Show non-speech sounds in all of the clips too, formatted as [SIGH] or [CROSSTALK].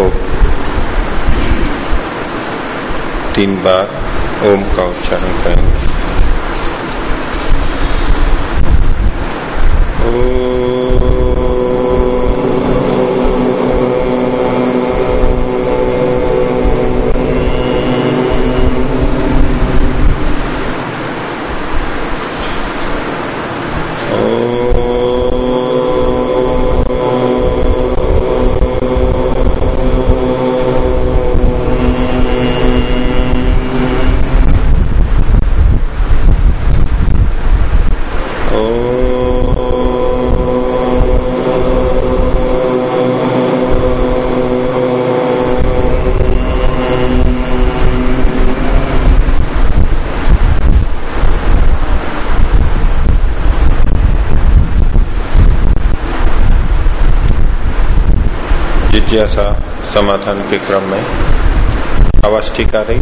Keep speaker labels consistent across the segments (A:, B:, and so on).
A: ओम। तीन बार ओम का उच्चारण करेंगे। जिज्ञासा समाधान के क्रम में। आवाज़ ठीक आ रही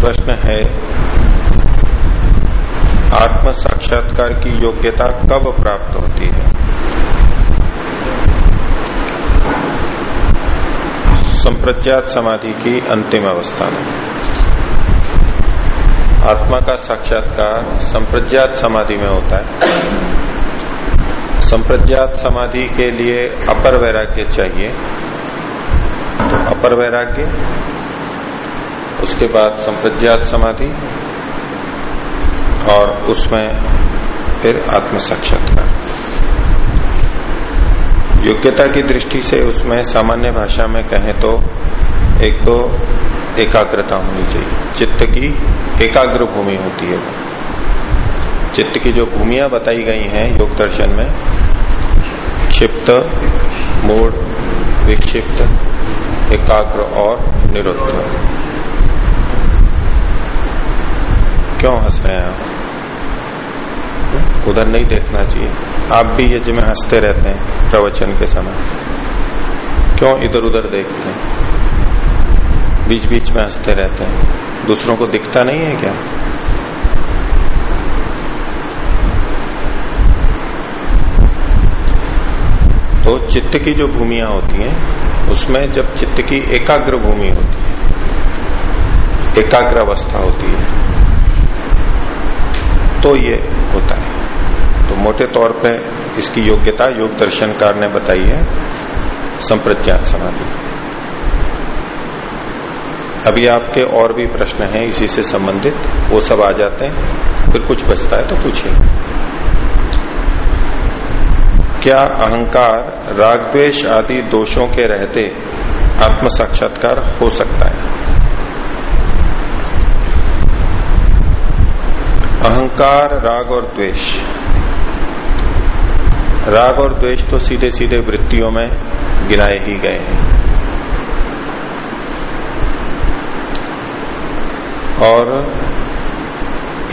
A: प्रश्न है, आत्म साक्षात्कार की योग्यता कब प्राप्त होती है? संप्रज्ञात समाधि की अंतिम अवस्था में। आत्मा का साक्षात्कार संप्रज्ञात समाधि में होता है। संप्रज्ञात समाधि के लिए अपर वैराग्य चाहिए। तो अपर वैराग्य, उसके बाद संप्रज्ञात समाधि, और उसमें फिर आत्म साक्षात्कार योग्यता की दृष्टि से उसमें सामान्य भाषा में कहें तो एक तो एकाग्रता होनी चाहिए। चित्त की एकाग्र भूमि होती है। चित्त की जो भूमिया बताई गई हैं योग दर्शन में, क्षिप्त मूड विक्षिप्त, एकाग्र और निरुद्ध। क्यों हंस रहे हैं आप? उधर नहीं देखना चाहिए। आप भी यज्ञ में हँसते रहते हैं प्रवचन के समय। क्यों इधर उधर देखते हैं? बीच बीच में हँसते रहते हैं। दूसरों को दिखता नहीं है क्या? तो चित्त की जो भूमिया होती हैं, उसमें जब चित्त की एकाग्र भूमि होती है एकाग्र अवस्था होती है तो ये होता है। तो मोटे तौर पे इसकी योग्यता योग दर्शनकार ने बताई है, संप्रज्ञात समाधि। अभी आपके और भी प्रश्न हैं, इसी से संबंधित, वो सब आ जाते हैं। फिर कुछ बचता है तो पूछिए। क्या अहंकार रागद्वेश आदि दोषों के रहते आत्म साक्षात्कार हो सकता है? अहंकार, राग और द्वेष। राग और द्वेष तो सीधे सीधे वृत्तियों में गिनाए ही गए हैं। और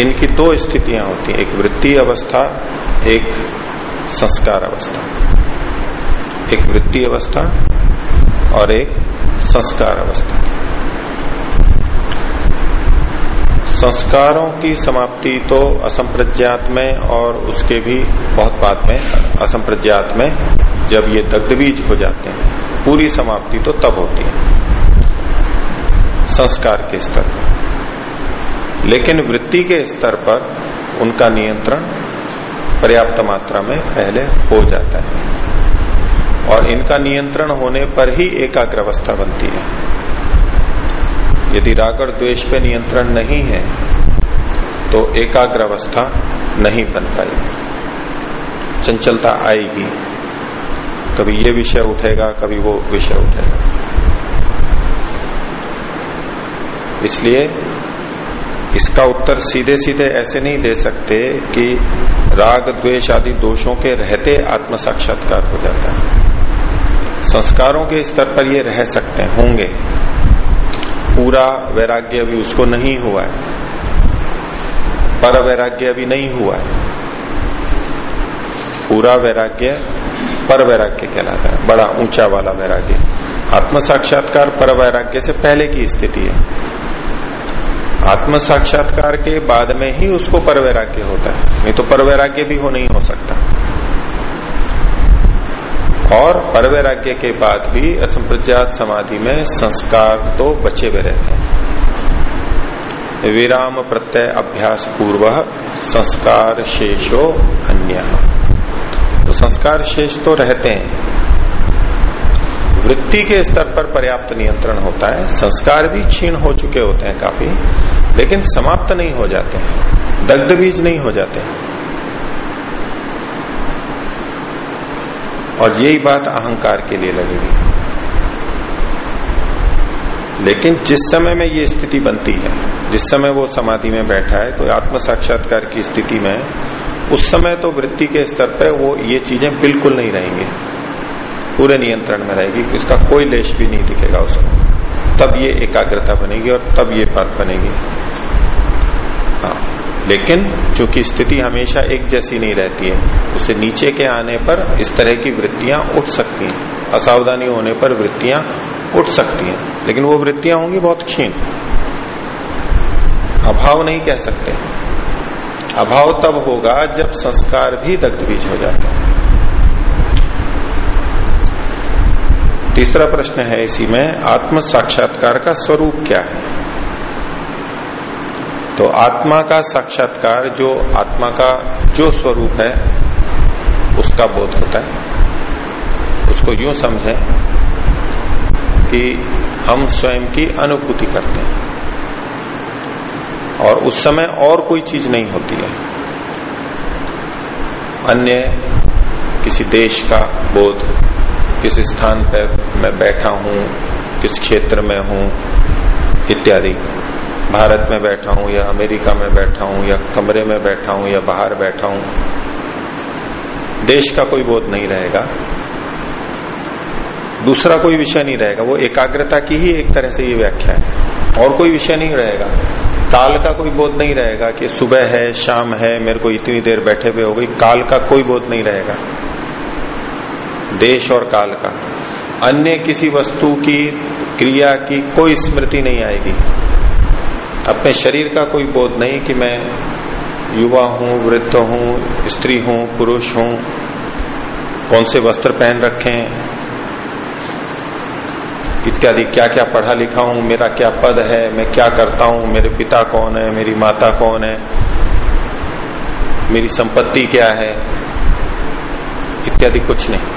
A: इनकी दो स्थितियाँ होती हैं, एक वृत्ति अवस्था, एक संस्कार अवस्था। एक वृत्ति अवस्था और एक संस्कार अवस्था। संस्कारों की समाप्ति तो असंप्रज्ञात में और उसके भी बहुत बाद में, असंप्रज्ञात में जब ये दग्धबीज हो जाते हैं, पूरी समाप्ति तो तब होती है, संस्कार के स्तर पर। लेकिन वृत्ति के स्तर पर उनका नियंत्रण पर्याप्त मात्रा में पहले हो जाता है। और इनका नियंत्रण होने पर ही एकाग्र अवस्था बनती है। यदि राग और द्वेष पे नियंत्रण नहीं है तो एकाग्र अवस्था नहीं बन पाएगी। चंचलता आएगी, कभी ये विषय उठेगा, कभी वो विषय उठेगा। इसलिए इसका उत्तर सीधे सीधे ऐसे नहीं दे सकते कि राग, द्वेष आदि दोषों के रहते आत्म साक्षात्कार हो जाता है। संस्कारों के स्तर पर ये रह सकते होंगे। पूरा वैराग्य अभी उसको नहीं हुआ है। पर वैराग्य अभी नहीं हुआ है। पूरा वैराग्य पर वैराग्य कहलाता है, बड़ा ऊँचा वाला वैराग्य। आत्म साक्षात्कार पर वैराग्य से पहले की स्थिति है। आत्म साक्षात्कार के बाद में ही उसको परवैराग्य होता है। नहीं तो परवैराग्य भी हो नहीं हो सकता। और परवैराग्य के बाद भी असंप्रज्ञात समाधि में संस्कार तो बचे हुए रहते हैं। विराम प्रत्यय अभ्यास पूर्व संस्कार शेषो अन्य। तो संस्कार शेष तो रहते हैं। वृत्ति के स्तर पर पर्याप्त नियंत्रण होता है। संस्कार भी क्षीण हो चुके होते हैं काफ़ी, लेकिन समाप्त नहीं हो जाते दग्ध बीज नहीं हो जाते और यही बात अहंकार के लिए लगेगी। लेकिन जिस समय में ये स्थिति बनती है, जिस समय वो समाधि में बैठा है तो आत्म साक्षात्कार की स्थिति में, उस समय तो वृत्ति के स्तर पर वो ये चीज़ें बिल्कुल नहीं रहेंगी। पूरे नियंत्रण में रहेगी इसका कोई लेश भी नहीं दिखेगा उसमें। तब ये एकाग्रता बनेगी और तब ये बात बनेगी। हाँ लेकिन चूँकि स्थिति हमेशा एक जैसी नहीं रहती है, उसे नीचे के आने पर इस तरह की वृत्तियाँ उठ सकती हैं। असावधानी होने पर वृत्तियाँ उठ सकती हैं। लेकिन वो वृत्तियाँ होंगी बहुत क्षीण। अभाव नहीं कह सकते। अभाव तब होगा जब संस्कार भी दग्ध बीज हो जाते हैं। तीसरा प्रश्न है इसी में आत्म साक्षात्कार का स्वरूप क्या है? तो आत्मा का साक्षात्कार जो आत्मा का जो स्वरूप है, उसका बोध होता है। उसको यूँ समझें कि हम स्वयं की अनुभूति करते हैं। और उस समय और कोई चीज़ नहीं होती है। अन्य किसी देश का बोध किस स्थान पर मैं बैठा हूँ, किस क्षेत्र में हूँ, इत्यादि। भारत में बैठा हूँ या अमेरिका में बैठा हूँ या कमरे में बैठा हूँ या बाहर बैठा हूँ, देश का कोई बोध नहीं रहेगा। दूसरा कोई विषय नहीं रहेगा। वो एकाग्रता की ही एक तरह से ये व्याख्या है। और कोई विषय नहीं रहेगा। काल का कोई बोध नहीं रहेगा कि सुबह है, शाम है, मेरे को इतनी देर बैठे हुए हो गई। काल का कोई बोध नहीं रहेगा। देश और काल का। अन्य किसी वस्तु की क्रिया की कोई स्मृति नहीं आएगी। अपने शरीर का कोई बोध नहीं कि मैं युवा हूँ, वृद्ध हूँ, स्त्री हूँ, पुरुष हूँ, कौन से वस्त्र पहन रखे हैं इत्यादि क्या क्या पढ़ा लिखा हूँ, मेरा क्या पद है, मैं क्या करता हूँ, मेरे पिता कौन है, मेरी माता कौन है, मेरी संपत्ति क्या है, इत्यादि कुछ नहीं।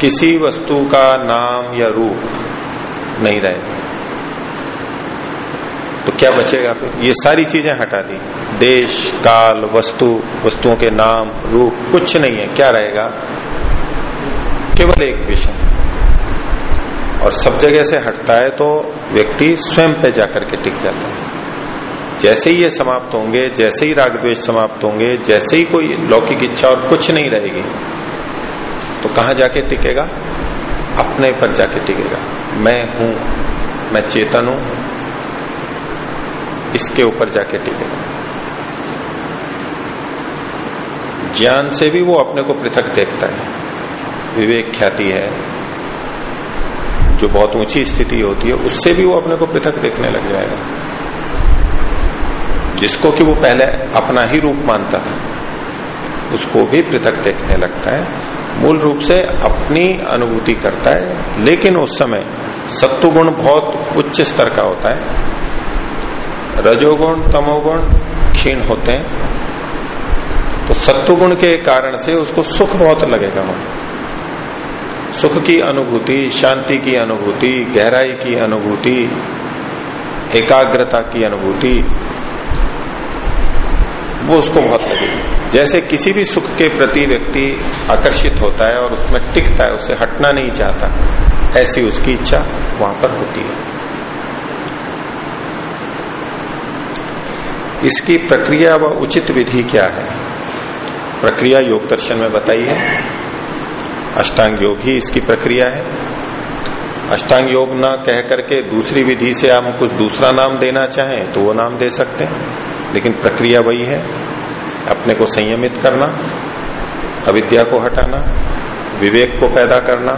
A: किसी वस्तु का नाम या रूप नहीं रहे। तो क्या बचेगा फिर? ये सारी चीज़ें हटा दी। देश, काल, वस्तु, वस्तुओं के नाम, रूप, कुछ नहीं है। क्या रहेगा? केवल एक विषय। और सब जगह से हटता है तो व्यक्ति स्वयं पे जाकर के टिक जाता है। जैसे ही ये समाप्त होंगे, जैसे ही राग द्वेष समाप्त होंगे, जैसे ही कोई लौकिक इच्छा और कुछ नहीं रहेगी तो कहा जाके टिकेगा? अपने पर जाके टिकेगा। मैं हूँ, मैं चेतन हूँ, इसके ऊपर जाके टिकेगा। ज्ञान से भी वो अपने को पृथक देखता है। विवेक ख्याति है। जो बहुत ऊँची स्थिति होती है, उससे भी वो अपने को पृथक देखने लग जाएगा। जिसको कि वो पहले अपना ही रूप मानता था, उसको भी पृथक देखने लगता है। मूल रूप से अपनी अनुभूति करता है, लेकिन उस समय सत्वगुण बहुत उच्च स्तर का होता है। रजोगुण, तमोगुण क्षीण होते हैं। तो सत्वगुण के कारण से उसको सुख बहुत लगेगा वहाँ सुख की अनुभूति, शांति की अनुभूति, गहराई की अनुभूति, एकाग्रता की अनुभूति वो उसको बहुत लगेगी जैसे किसी भी सुख के प्रति व्यक्ति आकर्षित होता है और उसमें टिकता है, उसे हटना नहीं चाहता, ऐसी उसकी इच्छा वहाँ पर होती है। इसकी प्रक्रिया व उचित विधि क्या है? प्रक्रिया योग दर्शन में बताई है अष्टांग योग ही इसकी प्रक्रिया है। अष्टांग योग ना कह करके दूसरी विधि से हम कुछ दूसरा नाम देना चाहें तो वो नाम दे सकते हैं। लेकिन प्रक्रिया वही है, अपने को संयमित करना, अविद्या को हटाना, विवेक को पैदा करना,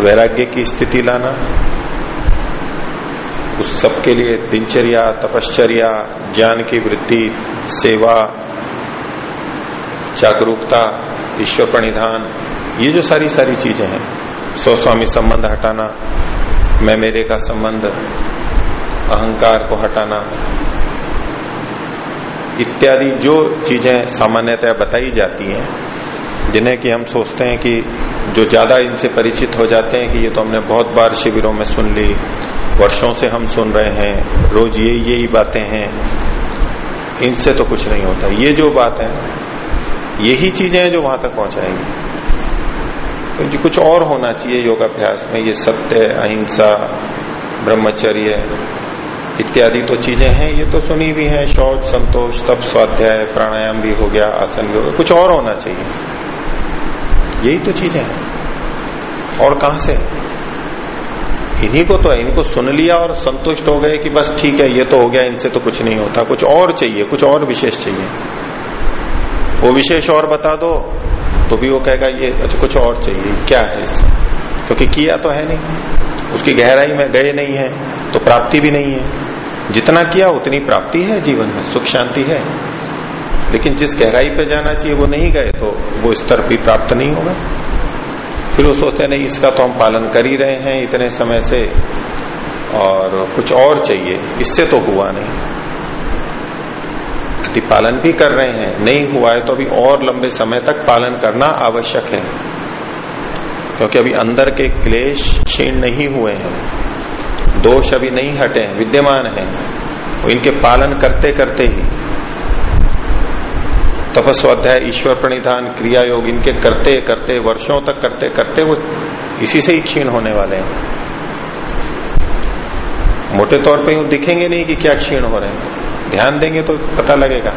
A: वैराग्य की स्थिति लाना, उस सब के लिए दिनचर्या, तपश्चर्या, ज्ञान की वृद्धि सेवा, जागरूकता, ईश्वर प्रणिधान, ये जो सारी सारी चीज़ें हैं, स्वस्वामी संबंध हटाना, मैं मेरे का संबंध, अहंकार को हटाना इत्यादि जो चीज़ें सामान्यतः बताई जाती हैं, जिन्हें कि हम सोचते हैं कि जो ज़्यादा इनसे परिचित हो जाते हैं कि ये तो हमने बहुत बार शिविरों में सुन ली, वर्षों से हम सुन रहे हैं, रोज ये यही बातें हैं, इनसे तो कुछ नहीं होता। ये जो बात है, यही चीज़ें हैं जो वहाँ तक पहुंचाएँगी। क्योंकि कुछ और होना चाहिए योगाभ्यास में, ये सत्य, अहिंसा, ब्रह्मचर्य इत्यादि तो चीज़ें हैं, ये तो सुनी भी है, शौच, संतोष, तप, स्वाध्याय, प्राणायाम भी हो गया, आसन भी हो गया, कुछ और होना चाहिए। यही तो चीज़ें हैं। और कहा से? इन्हीं को तो है इनको सुन लिया और संतुष्ट हो गए कि बस ठीक है, ये तो हो गया, इनसे तो कुछ नहीं होता, कुछ और चाहिए, कुछ और विशेष चाहिए। वो विशेष और बता दो तो भी वो कहेगा, ये अच्छा कुछ और चाहिए, क्या है इससे? क्योंकि किया तो है नहीं। उसकी गहराई में गए नहीं है। तो प्राप्ति भी नहीं है। जितना किया, उतनी प्राप्ति है जीवन में। सुख शांति है। लेकिन जिस गहराई पे जाना चाहिए, वो नहीं गए तो वो स्तर भी प्राप्त नहीं होगा। फिर वो सोचते नहीं, इसका तो हम पालन कर ही रहे हैं इतने समय से, और कुछ और चाहिए। इससे तो हुआ नहीं। यदि पालन भी कर रहे हैं, नहीं हुआ है तो अभी और लंबे समय तक पालन करना आवश्यक है। क्योंकि अभी अंदर के क्लेश क्षीण नहीं हुए हैं। दोष अभी नहीं हटे हैं, विद्यमान हैं। इनके पालन करते करते ही तपस्वाध्याय ईश्वर प्रणिधान क्रिया योग इनके करते करते, वर्षों तक करते करते वो इसी से ही क्षीण होने वाले हैं। मोटे तौर पे दिखेंगे नहीं कि क्या क्षीण हो रहे हैं। ध्यान देंगे तो पता लगेगा।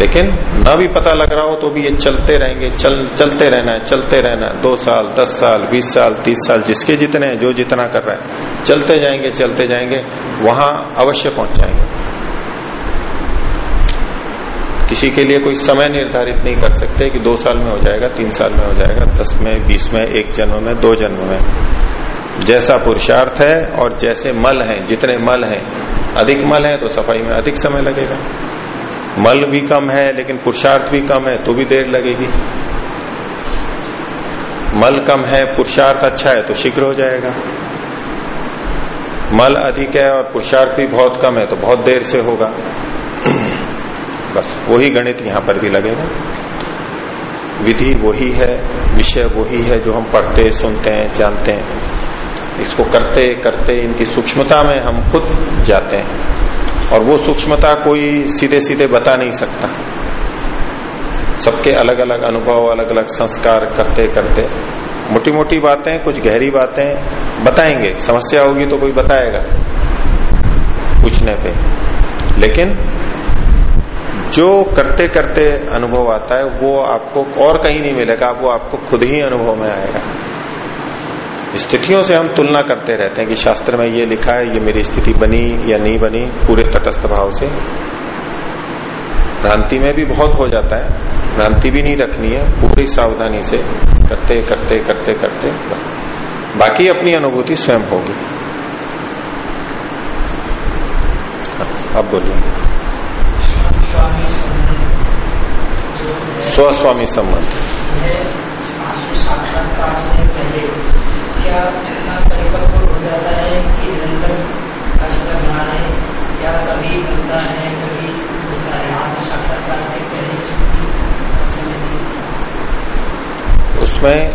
A: लेकिन न भी पता लग रहा हो तो भी ये चलते रहेंगे, चल, चलते रहना है, चलते रहना है। दो साल, दस साल, बीस साल, तीस साल, जिसके जितने हैं, जो जितना कर रहे हैं। चलते जाएँगे चलते जाएँगे, वहाँ अवश्य पहुँच जाएँगे किसी के लिए कोई समय निर्धारित नहीं कर सकते कि दो साल में हो जाएगा, तीन साल में हो जाएगा, दस में, बीस में, एक जन्म में, दो जन्म में। जैसा पुरुषार्थ है और जैसे मल है, जितने मल हैं, अधिक मल है तो सफ़ाई में अधिक समय लगेगा। मल भी कम है, लेकिन पुरुषार्थ भी कम है तो भी देर लगेगी। मल कम है, पुरुषार्थ अच्छा है तो शीघ्र हो जाएगा। मल अधिक है और पुरुषार्थ भी बहुत कम है तो बहुत देर से होगा। [CLEARS THROAT] बस वही गणित यहाँ पर भी लगेगा। विधि वही है, विषय वही है, जो हम पढ़ते, सुनते हैं, जानते हैं। इसको करते करते इनकी सूक्ष्मता में हम खुद जाते हैं। और वो सूक्ष्मता कोई सीधे सीधे बता नहीं सकता। सबके अलग अलग अनुभव अलग अलग संस्कार करते करते। मोटी मोटी बातें, कुछ गहरी बातें बताएँगे। समस्या होगी तो कोई बताएगा पूछने पे। लेकिन जो करते करते अनुभव आता है, वो आपको और कहीं नहीं मिलेगा, वो आपको खुद ही अनुभव में आएगा। स्थितियों से हम तुलना करते रहते हैं कि शास्त्र में ये लिखा है ये मेरी स्थिति बनी या नहीं बनी पूरे तटस्थ भाव से। भ्रांति में भी बहुत हो जाता है। भ्रांति भी नहीं रखनी है पूरी सावधानी से करते करते करते करते। बाकी अपनी अनुभूति स्वयं होगी। अब बोलिए। स्वस्वामी संबंध। साक्षात्कार से पहले उसमें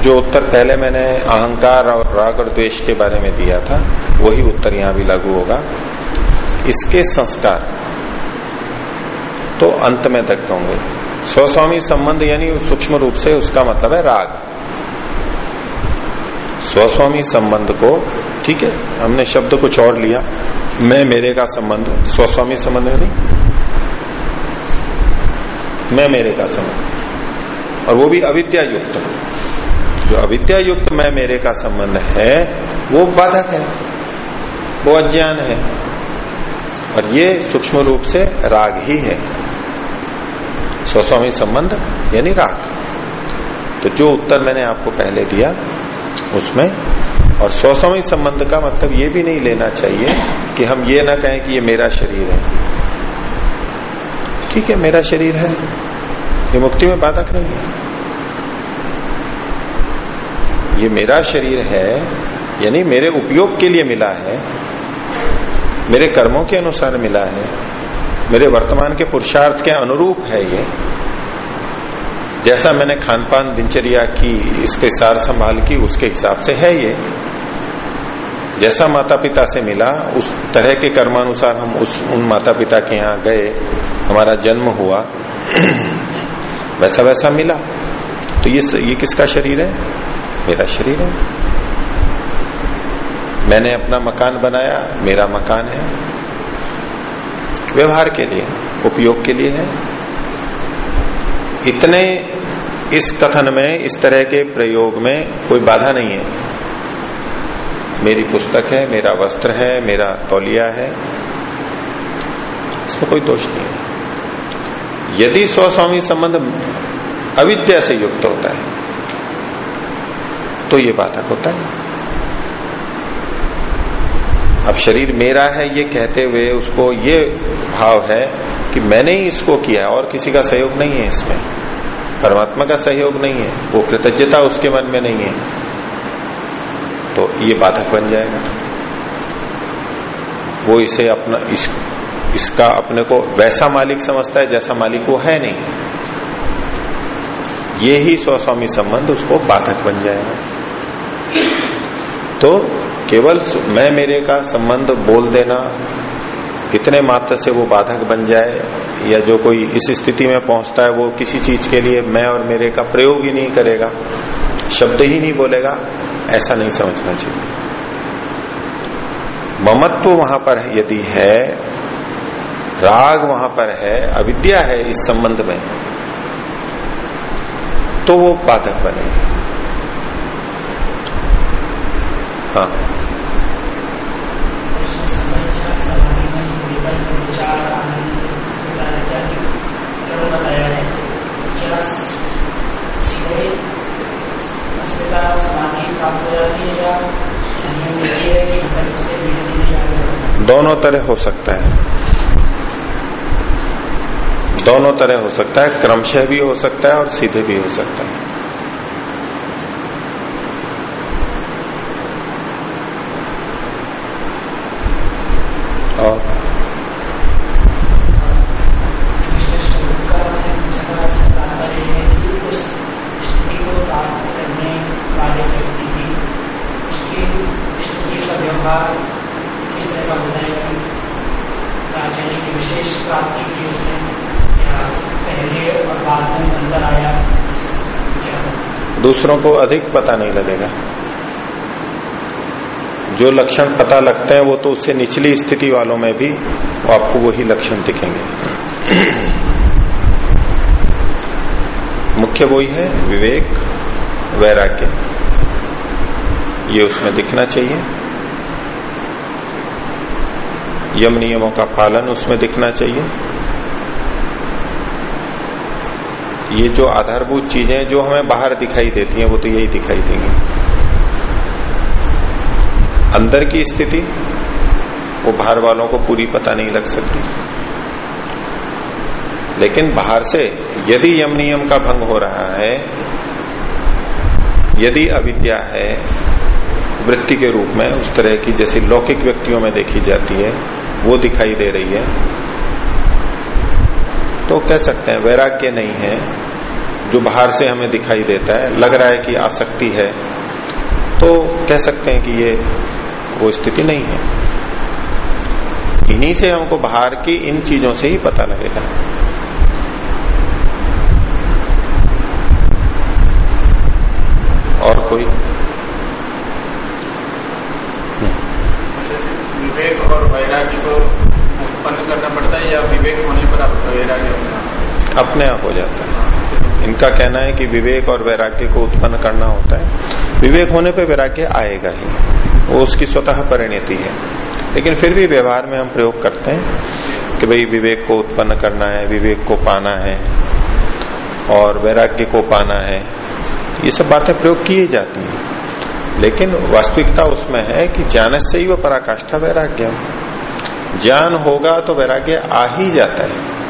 A: जो उत्तर पहले मैंने अहंकार और राग और द्वेष के बारे में दिया था, वही उत्तर यहाँ भी लागू होगा। इसके संस्कार तो अंत में तक होंगे। स्वस्वामी संबंध यानी सूक्ष्म रूप से उसका मतलब है राग। स्वस्वामी संबंध को, ठीक है, हमने शब्द कुछ और लिया। मैं मेरे का संबंध, स्वस्वामी संबंध में नहीं। मैं मेरे का संबंध। और वो भी अविद्या युक्त जो अविद्या युक्त मैं मेरे का संबंध है, वो बाधक है। वो अज्ञान है। और ये सूक्ष्म रूप से राग ही है। स्वस्वामी संबंध, यानी राग। तो जो उत्तर मैंने आपको पहले दिया उसमें। और सौसवी संबंध का मतलब ये भी नहीं लेना चाहिए कि हम ये ना कहें कि ये मेरा शरीर है। ठीक है, मेरा शरीर है। ये मुक्ति में बाधक नहीं है। ये मेरा शरीर है, यानी मेरे उपयोग के लिए मिला है, मेरे कर्मों के अनुसार मिला है, मेरे वर्तमान के पुरुषार्थ के अनुरूप है ये। जैसा मैंने खान पान दिनचर्या की, इसके सार संभाल की, उसके हिसाब से है ये। जैसा माता पिता से मिला, उस तरह के कर्मानुसार हम उस, उन माता पिता के यहाँ गए, हमारा जन्म हुआ [CLEARS THROAT] वैसा वैसा मिला। तो ये ये किसका शरीर है? मेरा शरीर है। मैंने अपना मकान बनाया, मेरा मकान है। व्यवहार के लिए, उपयोग के लिए है। इतने इस कथन में, इस तरह के प्रयोग में कोई बाधा नहीं है। मेरी पुस्तक है, मेरा वस्त्र है, मेरा तौलिया है, इसमें कोई दोष नहीं है। यदि स्वस्वामी संबंध अविद्या से युक्त होता है तो ये बाधक होता है। अब शरीर मेरा है, ये कहते हुए उसको ये भाव है कि मैंने ही इसको किया और किसी का सहयोग नहीं है इसमें। परमात्मा का सहयोग नहीं है वो कृतज्ञता उसके मन में नहीं है तो ये बाधक बन जाएगा। वो इसे अपना इस, इसका अपने को वैसा मालिक समझता है जैसा मालिक वो है नहीं। ये ही स्वस्वामी संबंध उसको बाधक बन जाएगा। तो केवल मैं मेरे का संबंध बोल देना इतने मात्र से वो बाधक बन जाए या जो कोई इस स्थिति में पहुँचता है वो किसी चीज़ के लिए मैं और मेरे का प्रयोग ही नहीं करेगा, शब्द ही नहीं बोलेगा, ऐसा नहीं समझना चाहिए। ममत्व वहाँ पर यदि है, राग वहाँ पर है, अविद्या है इस संबंध में तो वो बाधक बने। हाँ। दोनों तरह हो सकता है। दोनों तरह हो सकता है। क्रमशः भी हो सकता है और सीधे भी हो सकता है। और दूसरों को अधिक पता नहीं लगेगा। जो लक्षण पता लगते हैं, वो तो उससे निचली स्थिति वालों में भी वो आपको वही लक्षण दिखेंगे। मुख्य वही है, विवेक, वैराग्य। ये उसमें दिखना चाहिए। यम नियमों का पालन उसमें दिखना चाहिए। ये जो आधारभूत चीज़ें जो हमें बाहर दिखाई देती हैं, वो तो यही दिखाई देंगी। अंदर की स्थिति, वो बाहर वालों को पूरी पता नहीं लग सकती। लेकिन बाहर से यदि यम नियम का भंग हो रहा है, यदि अविद्या है, वृत्ति के रूप में, उस तरह की जैसे लौकिक व्यक्तियों में देखी जाती है, वो दिखाई दे रही है तो कह सकते हैं, वैराग्य नहीं है। जो बाहर से हमें दिखाई देता है लग रहा है कि आसक्ति है तो कह सकते हैं कि ये वो स्थिति नहीं है। इन्हीं से हमको बाहर की इन चीज़ों से ही पता लगेगा। और कोई?
B: विवेक और वैराग्य को उत्पन्न करना पड़ता है या विवेक होने पर आप वैराग्य
A: अपने आप हो जाता है। इनका कहना है कि विवेक और वैराग्य को उत्पन्न करना होता है। विवेक होने पर वैराग्य आएगा ही। वो उसकी स्वतः परिणति है। लेकिन फिर भी व्यवहार में हम प्रयोग करते हैं कि भाई विवेक को उत्पन्न करना है, विवेक को पाना है और वैराग्य को पाना है। ये सब बातें प्रयोग की जाती हैं। लेकिन वास्तविकता उसमें है कि ज्ञान से ही वह पराकाष्ठा वैराग्य ज्ञान होगा तो वैराग्य आ ही जाता है।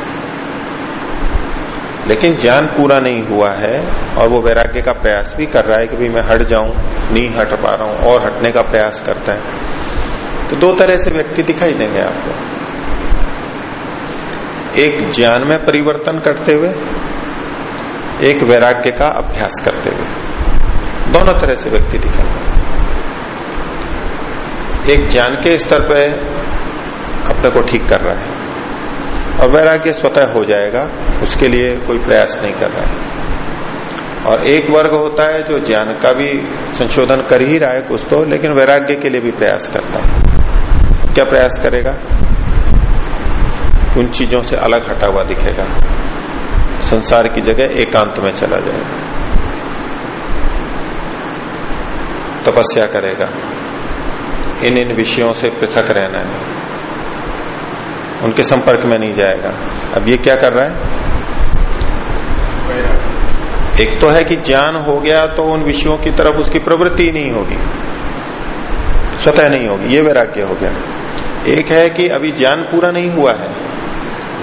A: लेकिन ज्ञान पूरा नहीं हुआ है और वो वैराग्य का प्रयास भी कर रहा है कि भाई मैं हट जाऊँ, नहीं हट पा रहा हूँ और हटने का प्रयास करता है। तो दो तरह से व्यक्ति दिखाई देंगे आपको। एक ज्ञान में परिवर्तन करते हुए, एक वैराग्य का अभ्यास करते हुए। दोनों तरह से व्यक्ति दिखेंगे एक ज्ञान के स्तर पर अपने को ठीक कर रहा है। और वैराग्य स्वतः हो जाएगा, उसके लिए कोई प्रयास नहीं कर रहा है। और एक वर्ग होता है जो ज्ञान का भी संशोधन कर ही रहा है कुछ तो लेकिन वैराग्य के लिए भी प्रयास करता है। क्या प्रयास करेगा? उन चीज़ों से अलग हटा हुआ दिखेगा। संसार की जगह एकांत में चला जाएगा। तपस्या करेगा। इन इन विषयों से पृथक रहना है। उनके संपर्क में नहीं जाएगा। अब ये क्या कर रहा है? एक तो है कि ज्ञान हो गया तो उन विषयों की तरफ़ उसकी प्रवृत्ति नहीं होगी। स्वतः नहीं होगी, ये वैराग्य हो गया। एक है कि अभी ज्ञान पूरा नहीं हुआ है,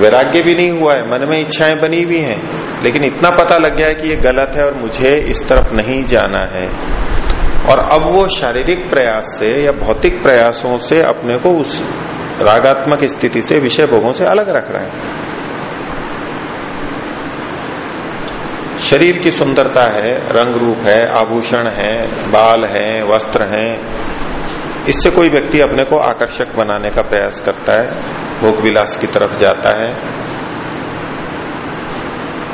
A: वैराग्य भी नहीं हुआ है, मन में इच्छाएँ बनी हुई हैं, लेकिन इतना पता लग गया है कि ये गलत है और मुझे इस तरफ़ नहीं जाना है। और अब वो शारीरिक प्रयास से या भौतिक प्रयासों से अपने को उस रागात्मक स्थिति से विषय भोगों से अलग रख रहे हैं। शरीर की सुंदरता है, रंग रूप है, आभूषण है, बाल है, वस्त्र है। इससे कोई व्यक्ति अपने को आकर्षक बनाने का प्रयास करता है भोग विलास की तरफ़ जाता है।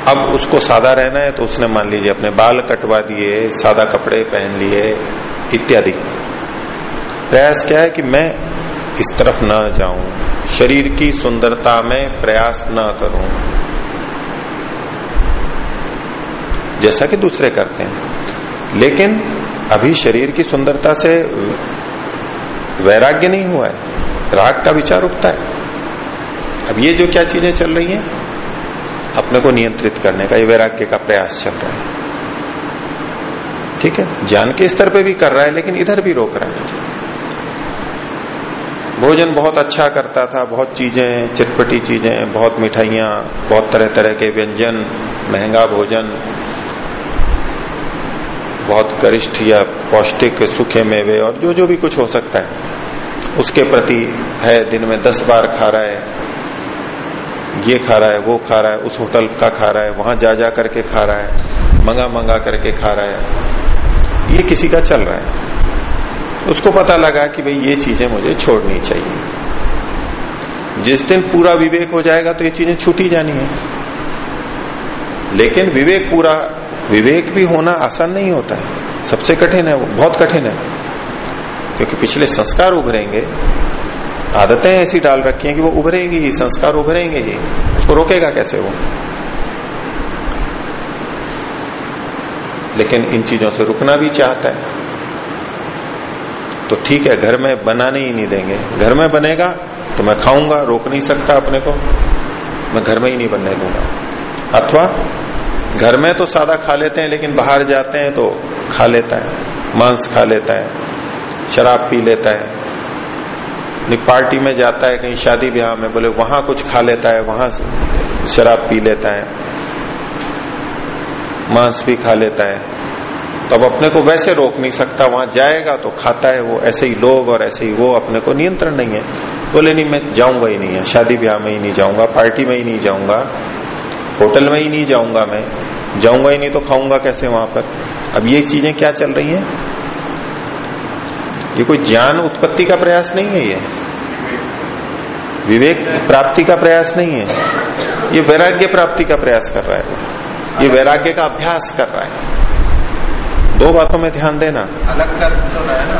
A: अब उसको सादा रहना है तो उसने मान लीजिए अपने बाल कटवा दिए, सादा कपड़े पहन लिए, इत्यादि। प्रयास क्या है कि मैं इस तरफ़ ना जाऊँ, शरीर की सुंदरता में प्रयास न करूँ। जैसा कि दूसरे करते हैं। लेकिन अभी शरीर की सुंदरता से वैराग्य नहीं हुआ है, राग का विचार उठता है। अब ये जो क्या चीज़ें चल रही हैं, अपने को नियंत्रित करने का, ये वैराग्य का प्रयास चल रहा है। ठीक है? ज्ञान के स्तर पे भी कर रहा है, लेकिन इधर भी रोक रहा है भोजन बहुत अच्छा करता था, बहुत चीज़ें, चटपटी चीज़ें, बहुत मिठाइयाँ, बहुत तरह तरह के व्यंजन, महँगा भोजन, बहुत गरिष्ठ या पौष्टिक, सूखे मेवे और जो जो भी कुछ हो सकता है। उसके प्रति है, दिन में दस बार खा रहा है, ये खा रहा है, वो खा रहा है, उस होटल का खा रहा है, वहाँ जा जा करके खा रहा है मंगा मंगा करके खा रहा है। ये किसी का चल रहा है। उसको पता लगा कि भाई ये चीज़ें मुझे छोड़नी चाहिए। जिस दिन पूरा विवेक हो जाएगा तो ये चीज़ें छूटी जानी है। लेकिन विवेक पूरा, विवेक भी होना आसान नहीं होता है। सबसे कठिन है वो, बहुत कठिन है। क्योंकि पिछले संस्कार उभरेंगे, आदतें ऐसी डाल रखी हैं कि वो उभरेंगी ही, संस्कार उभरेंगे ही। उसको रोकेगा कैसे वो? लेकिन इन चीज़ों से रुकना भी चाहता है। तो ठीक है, घर में बनाने ही नहीं देंगे। घर में बनेगा तो मैं खाऊँगा, रोक नहीं सकता अपने को। मैं घर में ही नहीं बनने दूँगा। अथवा घर में तो सादा खा लेते हैं, लेकिन बाहर जाते हैं तो खा लेता है, मांस खा लेता है, शराब पी लेता है। पार्टी में जाता है, कहीं शादी ब्याह में, बोले वहाँ कुछ खा लेता है, वहाँ शराब पी लेता है, मांस भी खा लेता है। तो अब अपने को वैसे रोक नहीं सकता, वहाँ जाएगा तो खाता है वो, ऐसे ही लोग और ऐसे ही वो, अपने को नियंत्रण नहीं है। बोले, नहीं, मैं जाऊँगा ही नहीं है, शादी ब्याह में ही नहीं जाऊँगा, पार्टी में ही नहीं जाऊँगा, होटल में ही नहीं जाऊँगा मैं, जाऊँगा ही नहीं तो खाऊँगा कैसे वहाँ पर? अब ये चीज़ें क्या चल रही हैं? ये कोई ज्ञान उत्पत्ति का प्रयास नहीं है ये। विवेक प्राप्ति का प्रयास नहीं है। ये वैराग्य प्राप्ति का प्रयास कर रहा है ये वैराग्य का अभ्यास कर रहा है। दो बातों में ध्यान देना।
B: अलग कर तो रहा है ना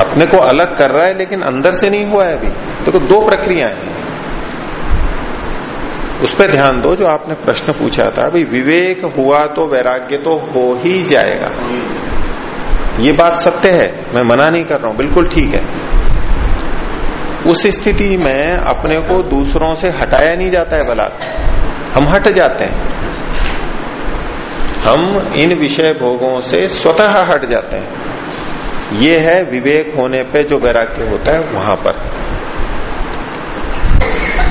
A: अपने। को अलग कर रहा है लेकिन अंदर से नहीं हुआ है अभी। देखो तो दो प्रक्रिया है। उस पर ध्यान दो जो आपने प्रश्न पूछा था भाई विवेक हुआ तो वैराग्य तो हो ही जाएगा। ये बात सत्य है मैं मना नहीं कर रहा हूँ बिल्कुल ठीक है। उस स्थिति में अपने को दूसरों से हटाया नहीं जाता है बलात्। हम हट जाते हैं। हम इन विषय भोगों से स्वतः हट जाते हैं। ये है विवेक होने पे जो वैराग्य होता है वहाँ पर।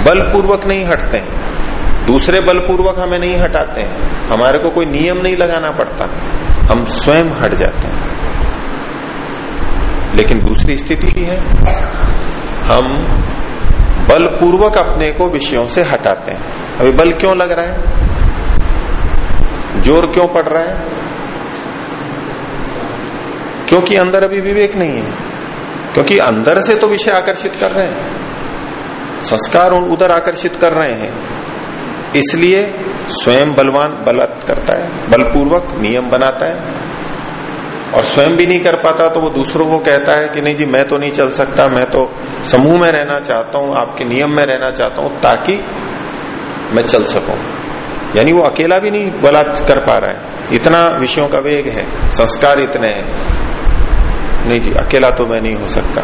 A: बलपूर्वक नहीं हटते हैं। दूसरे बलपूर्वक हमें नहीं हटाते हैं। हमारे को कोई नियम नहीं लगाना पड़ता। हम स्वयं हट जाते हैं। लेकिन दूसरी स्थिति भी है। हम बलपूर्वक अपने को विषयों से हटाते हैं। अभी बल क्यों लग रहा है? ज़ोर क्यों पड़ रहा है? क्योंकि अंदर अभी विवेक नहीं है। क्योंकि अंदर से तो विषय आकर्षित कर रहे हैं। संस्कार उधर आकर्षित कर रहे हैं। इसलिए स्वयं बलवान बलत करता है, बलपूर्वक नियम बनाता है। और स्वयं भी नहीं कर पाता तो वो दूसरों को कहता है कि नहीं जी, मैं तो नहीं चल सकता, मैं तो समूह में रहना चाहता हूँ, आपके नियम में रहना चाहता हूँ, ताकि मैं चल सकूँ। यानी वो अकेला भी नहीं बला कर पा रहा है। इतना विषयों का वेग है, संस्कार इतने हैं। नहीं जी, अकेला तो मैं नहीं हो सकता।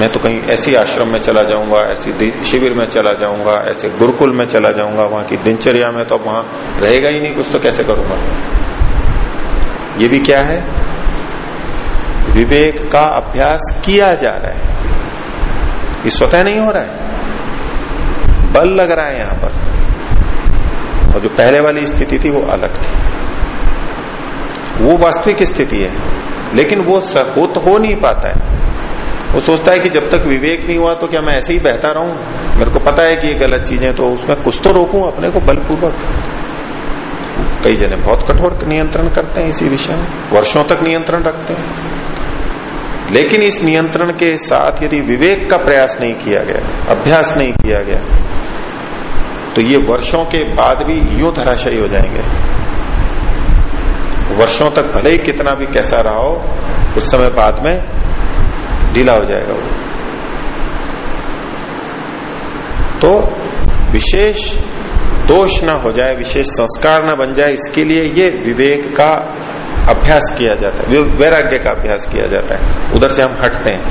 A: मैं तो कहीं ऐसी आश्रम में चला जाऊँगा, ऐसी शिविर में चला जाऊँगा, ऐसे गुरुकुल में चला जाऊँगा, वहाँ की दिनचर्या में तो वहाँ रहेगा ही नहीं, कुछ तो कैसे करूँगा? ये भी क्या है? विवेक का अभ्यास किया जा रहा है। ये स्वतः नहीं हो रहा है। बल लग रहा है यहाँ पर। और जो पहले वाली स्थिति थी वो अलग थी। वो वास्तविक स्थिति है, लेकिन वो हो तो हो नहीं पाता है। वो सोचता है कि जब तक विवेक नहीं हुआ तो क्या मैं ऐसे ही बहता रहूँ? मेरे को पता है कि ये गलत चीज़ें तो उसमें कुछ तो रोकू अपने को बलपूर्वक। कई जने बहुत कठोर नियंत्रण करते हैं इसी विषय में, वर्षों तक नियंत्रण रखते हैं। लेकिन इस नियंत्रण के साथ यदि विवेक का प्रयास नहीं किया गया, अभ्यास नहीं किया गया तो ये वर्षों के बाद भी यूँ धराशयी हो जाएँगे। वर्षों तक भले ही कितना भी कैसा रहा हो, उस समय बाद में ढीला हो जाएगा वो। तो विशेष दोष ना हो जाए, विशेष संस्कार ना बन जाए, इसके लिए ये विवेक का अभ्यास किया जाता है वैराग्य का अभ्यास किया जाता है, उधर से हम हटते हैं।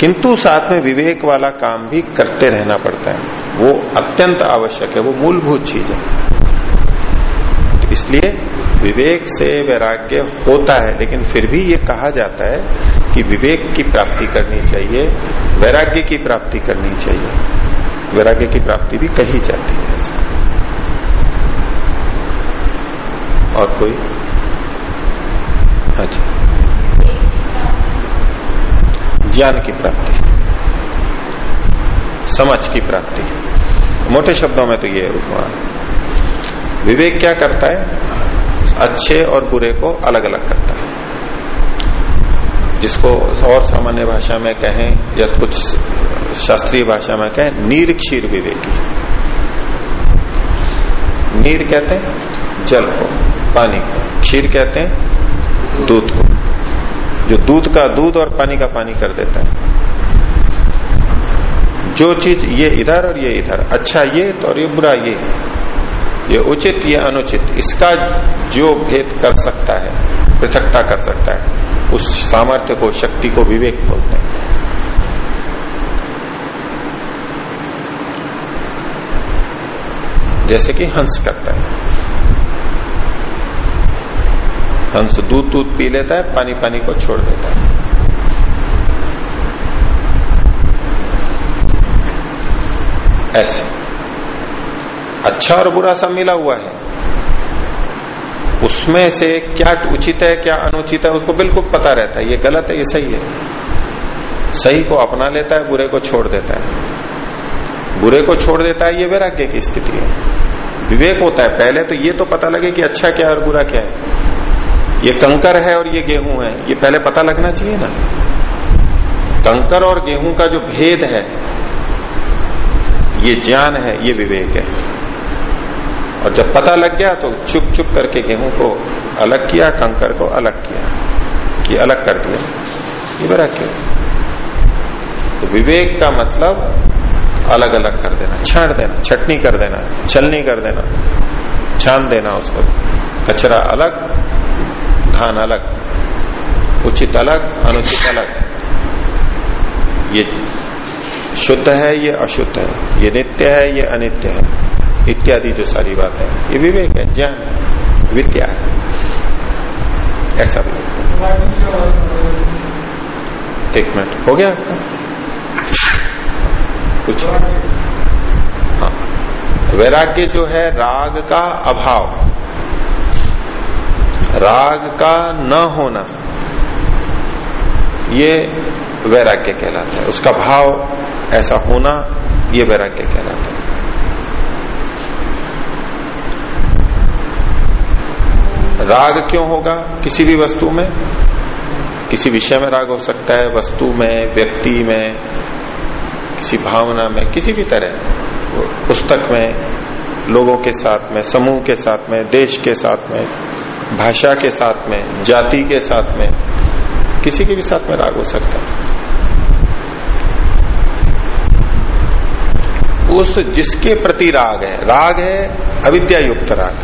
A: किंतु साथ में विवेक वाला काम भी करते रहना पड़ता है। वो अत्यंत आवश्यक है, वो मूलभूत चीज़ है। तो इसलिए विवेक से वैराग्य होता है, लेकिन फिर भी ये कहा जाता है कि विवेक की प्राप्ति करनी चाहिए, वैराग्य की प्राप्ति करनी चाहिए। वैराग्य की प्राप्ति भी कही जाती है। और कोई अच्छा ज्ञान की प्राप्ति। समझ की प्राप्ति। मोटे शब्दों में तो ये विवेक क्या करता है? अच्छे और बुरे को अलग अलग करता है। जिसको और सामान्य भाषा में कहें या कुछ शास्त्रीय भाषा में कहें नीर क्षीर विवेकी। नीर कहते हैं जल को, पानी को। क्षीर कहते हैं दूध को। जो दूध का दूध और पानी का पानी कर देता है। जो चीज़ ये इधर और ये इधर अच्छा ये तो और ये बुरा ये। ये उचित, ये अनुचित, इसका जो भेद कर सकता है, पृथकता कर सकता है, उस सामर्थ्य को, शक्ति को विवेक बोलते हैं। जैसे कि हंस करता है। हंस दूध दूध पी लेता है, पानी पानी को छोड़ देता है। ऐसे। अच्छा और बुरा सब मिला हुआ है। उसमें से क्या उचित है, क्या अनुचित है, उसको बिल्कुल पता रहता है। ये गलत है, ये सही है। सही को अपना लेता है, बुरे को छोड़ देता है। बुरे को छोड़ देता है, ये वैराग्य की स्थिति है। विवेक होता है, पहले तो ये तो पता लगे कि अच्छा क्या है और बुरा क्या है। ये कंकर है और ये गेहूँ है। ये पहले पता लगना चाहिए ना। कंकर और गेहूँ का जो भेद है, ये ज्ञान है, ये विवेक है। और जब पता लग गया तो चुप चुप करके गेहूँ को अलग किया, कंकर को अलग किया, कि अलग कर दिया। ये बड़ा क्यों? तो विवेक का मतलब अलग अलग कर देना, छाट देना, छटनी कर देना, छलनी कर देना, छान देना उसको। कचरा अलग धान अलग, उचित अलग, अनुचित अलग। ये शुद्ध है, ये अशुद्ध है, ये नित्य है, ये अनित्य है। इत्यादि जो सारी बात है, ये विवेक है, ज्ञान है, विद्या है। ऐसा भी एक मिनट, हो गया? कुछ हाँ। वैराग्य जो है, राग का अभाव। राग का न होना, ये वैराग्य कहलाता है। उसका भाव ऐसा होना, ये वैराग्य कहलाता है। राग क्यों होगा? किसी भी वस्तु में, किसी विषय में राग हो सकता है, वस्तु में, व्यक्ति में, किसी भावना में, किसी भी तरह। पुस्तक में, लोगों के साथ में, समूह के साथ में, देश के साथ में भाषा के साथ में, जाति के साथ में, किसी के भी साथ में राग हो सकता है। उस जिसके प्रति राग है राग है अविद्या युक्त राग।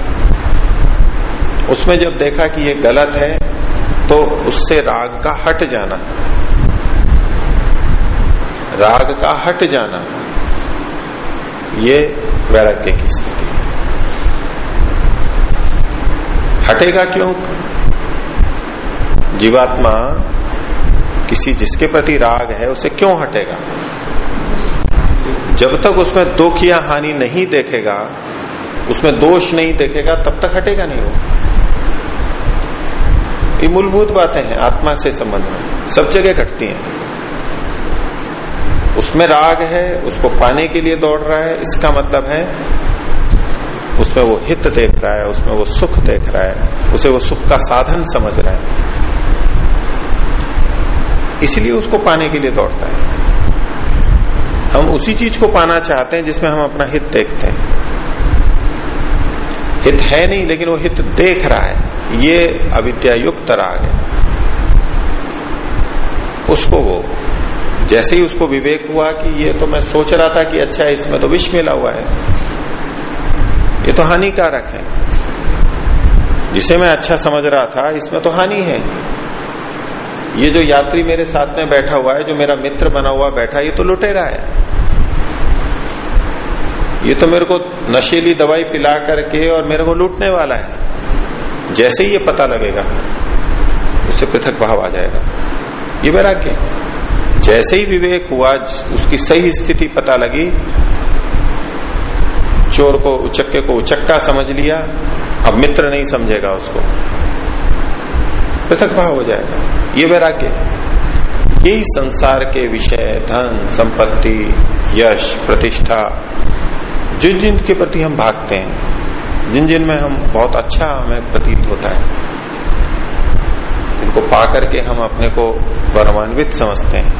A: उसमें जब देखा कि ये गलत है तो उससे राग का हट जाना। राग का हट जाना, ये वैराग्य की स्थिति है। हटेगा क्यों? जीवात्मा किसी जिसके प्रति राग है, उसे क्यों हटेगा? जब तक उसमें दुख या हानि नहीं देखेगा, उसमें दोष नहीं देखेगा, तब तक हटेगा नहीं वो। ये मूलभूत बातें हैं, आत्मा से संबंध में। सब जगह घटती हैं। उसमें राग है, उसको पाने के लिए दौड़ रहा है, इसका मतलब है उसमें वो हित देख रहा है, उसमें वो सुख देख रहा है, उसे वो सुख का साधन समझ रहा है। इसलिए उसको पाने के लिए दौड़ता है। हम उसी चीज़ को पाना चाहते हैं जिसमें हम अपना हित देखते हैं। हित है नहीं, लेकिन वो हित देख रहा है। ये अविद्या युक्त राग है। उसको वो, जैसे ही उसको विवेक हुआ कि ये तो मैं सोच रहा था कि अच्छा इसमें तो विष मिला हुआ है। ये तो हानिकारक है। जिसे मैं अच्छा समझ रहा था, इसमें तो हानि है। ये जो यात्री मेरे साथ में बैठा हुआ है, जो मेरा मित्र बना हुआ बैठा ये तो लुटेरा है। ये तो मेरे को नशीली दवाई पिला करके और मेरे को लूटने वाला है। जैसे ही ये पता लगेगा, उससे पृथक भाव आ जाएगा। ये वैराग्य जैसे ही विवेक हुआ उसकी सही स्थिति पता लगी चोर को, उचक्के को उचक्का समझ लिया, अब मित्र नहीं समझेगा उसको। पृथक भाव हो जाएगा। ये वैराग्य। यही संसार के विषय, धन, संपत्ति, यश, प्रतिष्ठा, जिन जिन के प्रति हम भागते हैं, जिन जिन में हम बहुत अच्छा हमें प्रतीत होता है, इनको पा करके हम अपने को गौरवान्वित समझते हैं,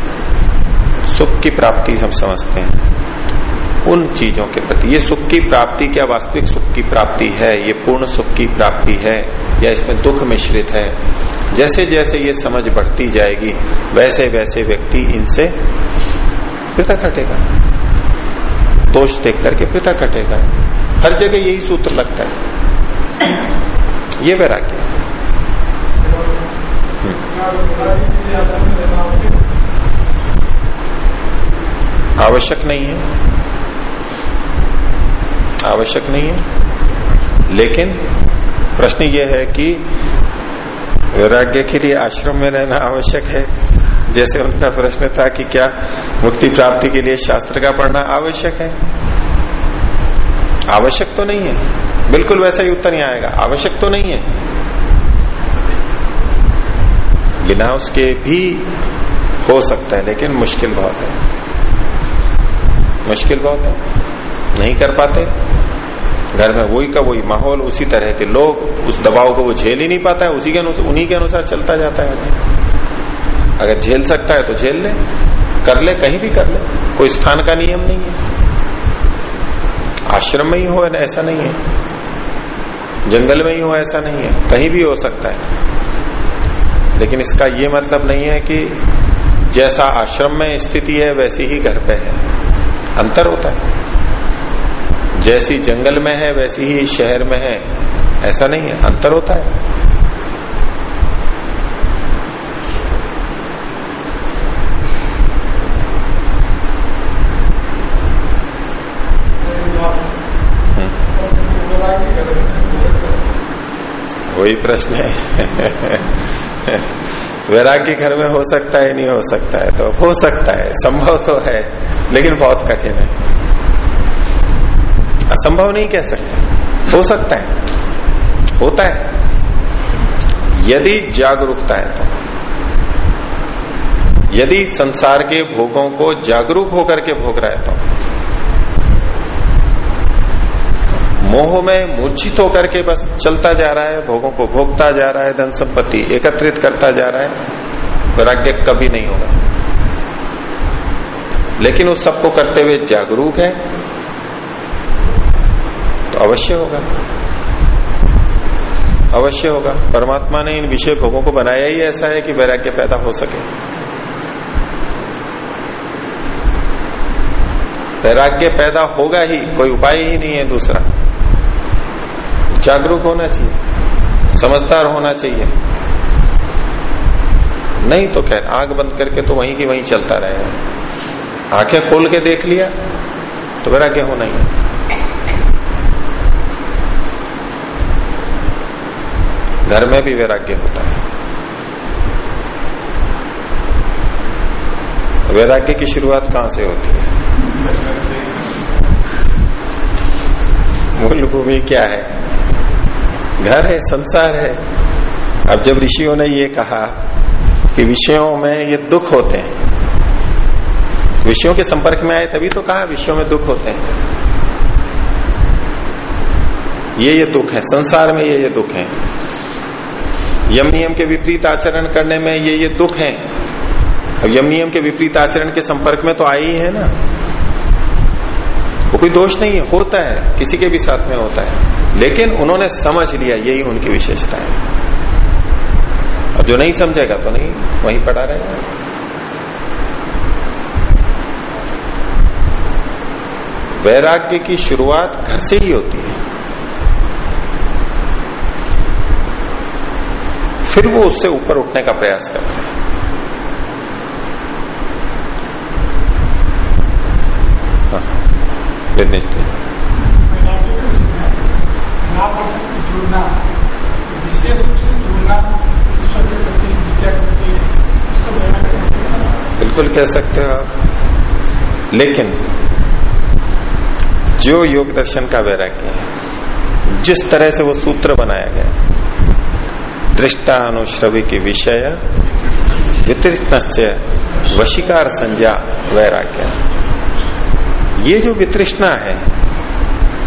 A: सुख की प्राप्ति हम समझते हैं। उन चीज़ों के प्रति। ये सुख की प्राप्ति क्या वास्तविक सुख की प्राप्ति है? ये पूर्ण सुख की प्राप्ति है या इसमें दुख मिश्रित है? जैसे जैसे ये समझ बढ़ती जाएगी, वैसे वैसे व्यक्ति इनसे पृथक हटेगा। दोष देख करके पृथक हटेगा। हर जगह यही सूत्र लगता है। ये वैराग्य आवश्यक नहीं है। आवश्यक नहीं है। लेकिन प्रश्न ये है कि वैराग्य के लिए आश्रम में रहना आवश्यक है। जैसे उनका प्रश्न था कि क्या मुक्ति प्राप्ति के लिए शास्त्र का पढ़ना आवश्यक है? आवश्यक तो नहीं है। बिल्कुल वैसा ही उत्तर नहीं आएगा। आवश्यक तो नहीं है। बिना उसके भी हो सकता है, लेकिन मुश्किल बहुत है। मुश्किल बहुत है। नहीं कर पाते। घर में वही का वही माहौल, उसी तरह के लोग, उस दबाव को वो झेल ही नहीं पाता है, उसी के अनुसार उन्हीं के अनुसार चलता जाता है अगर झेल सकता है तो झेल ले, कर ले, कहीं भी कर ले, कोई स्थान का नियम नहीं है। आश्रम में ही हो, ऐसा नहीं है। जंगल में ही हो, ऐसा नहीं है। कहीं भी हो सकता है। लेकिन इसका ये मतलब नहीं है कि जैसा आश्रम में स्थिति है, वैसी ही घर पे है। अंतर होता है। जैसी जंगल में है, वैसी ही शहर में है। ऐसा नहीं है, अंतर होता है। वही प्रश्न है। [LAUGHS] वैराग्य घर में हो सकता है, नहीं हो सकता है तो हो सकता है, संभव तो है, लेकिन बहुत कठिन है। असंभव नहीं कह सकते। हो सकता है। होता है। यदि जागरूकता है तो। यदि संसार के भोगों को जागरूक होकर के भोग रहा है तो। मोह में मूर्छित होकर के बस चलता जा रहा है, भोगों को भोगता जा रहा है, धन संपत्ति एकत्रित करता जा रहा है, वैराग्य कभी नहीं होगा। लेकिन उस सबको करते हुए जागरूक है तो अवश्य होगा। अवश्य होगा। परमात्मा ने इन विषय भोगों को बनाया ही ऐसा है कि वैराग्य पैदा हो सके। वैराग्य पैदा होगा ही, कोई उपाय ही नहीं है दूसरा। जागरूक होना चाहिए। समझदार होना चाहिए। नहीं तो खैर, आग बंद करके तो वहीं की वहीं चलता रहेगा। आँखें खोल के देख लिया तो वैराग्य होना ही है। घर में भी वैराग्य होता है। वैराग्य की शुरुआत कहाँ से होती है? मूल भूमि क्या है? घर है, संसार है। अब जब ऋषियों ने ये कहा कि विषयों में ये दुख होते हैं, विषयों के संपर्क में आए तभी तो कहा विषयों में दुख होते हैं। ये ये दुख है, संसार में ये ये दुख है। यम नियम के विपरीत आचरण करने में ये ये दुख है। अब यम नियम के विपरीत आचरण के संपर्क में तो आए ही है ना। वो कोई दोष नहीं है, होता है, किसी के भी साथ में होता है। लेकिन उन्होंने समझ लिया, यही उनकी विशेषता है। अब जो नहीं समझेगा तो नहीं, वहीं पड़ा रहेगा। वैराग्य की शुरुआत घर से ही होती है। फिर वो उससे ऊपर उठने का प्रयास करते हैं।
C: जुड़ना
A: बिल्कुल कह सकते हो आप। लेकिन जो योग दर्शन का वैराग्य है, जिस तरह से वो सूत्र बनाया गया दृष्टानुश्रवी के विषय। वितृष्ण वशिकार संज्ञा वैराग्य। ये जो वितृष्णा है,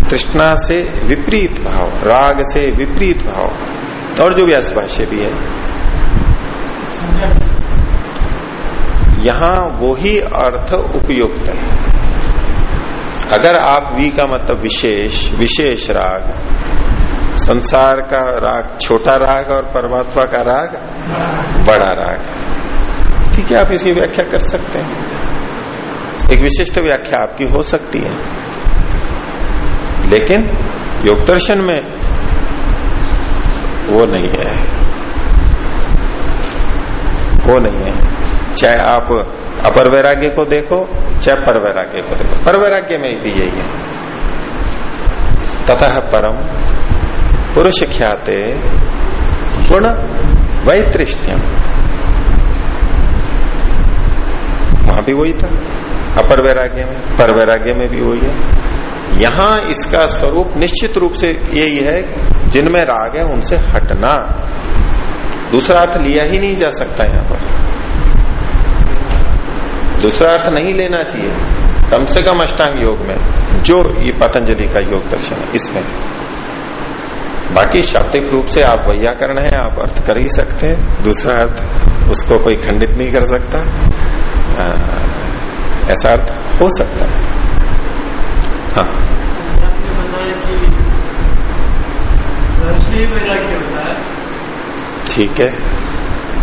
A: तृष्णा से विपरीत भाव, राग से विपरीत भाव, और जो व्यास भाष्य भी है, यहाँ वो ही अर्थ उपयुक्त है। अगर आप वी का मतलब विशेष विशेष राग संसार का राग, छोटा राग और परमात्मा का राग, बड़ा राग। ठीक है, आप इसकी व्याख्या कर सकते हैं। एक विशिष्ट व्याख्या आपकी हो सकती है। लेकिन योग दर्शन में वो नहीं है। वो नहीं है। चाहे आप अपर वैराग्य को देखो, चाहे पर वैराग्य को देखो। पर वैराग्य में भी यही है। तथा परम पुरुष ख्याते गुण वैतृष्ण्यम। वहाँ भी वही था। अपर वैराग्य में, पर वैराग्य में भी वही है। यहाँ इसका स्वरूप निश्चित रूप से यही है, जिनमें राग है, उनसे हटना। दूसरा अर्थ लिया ही नहीं जा सकता यहाँ पर। दूसरा अर्थ नहीं लेना चाहिए। कम से कम अष्टांग योग में, जो ये पतंजलि का योग दर्शन है, इसमें। बाकी शाब्दिक रूप से आप वैयाकरण है आप अर्थ कर ही सकते हैं। दूसरा अर्थ उसको कोई खंडित नहीं कर सकता। आ, ऐसा अर्थ हो सकता है। हाँ। ठीक है।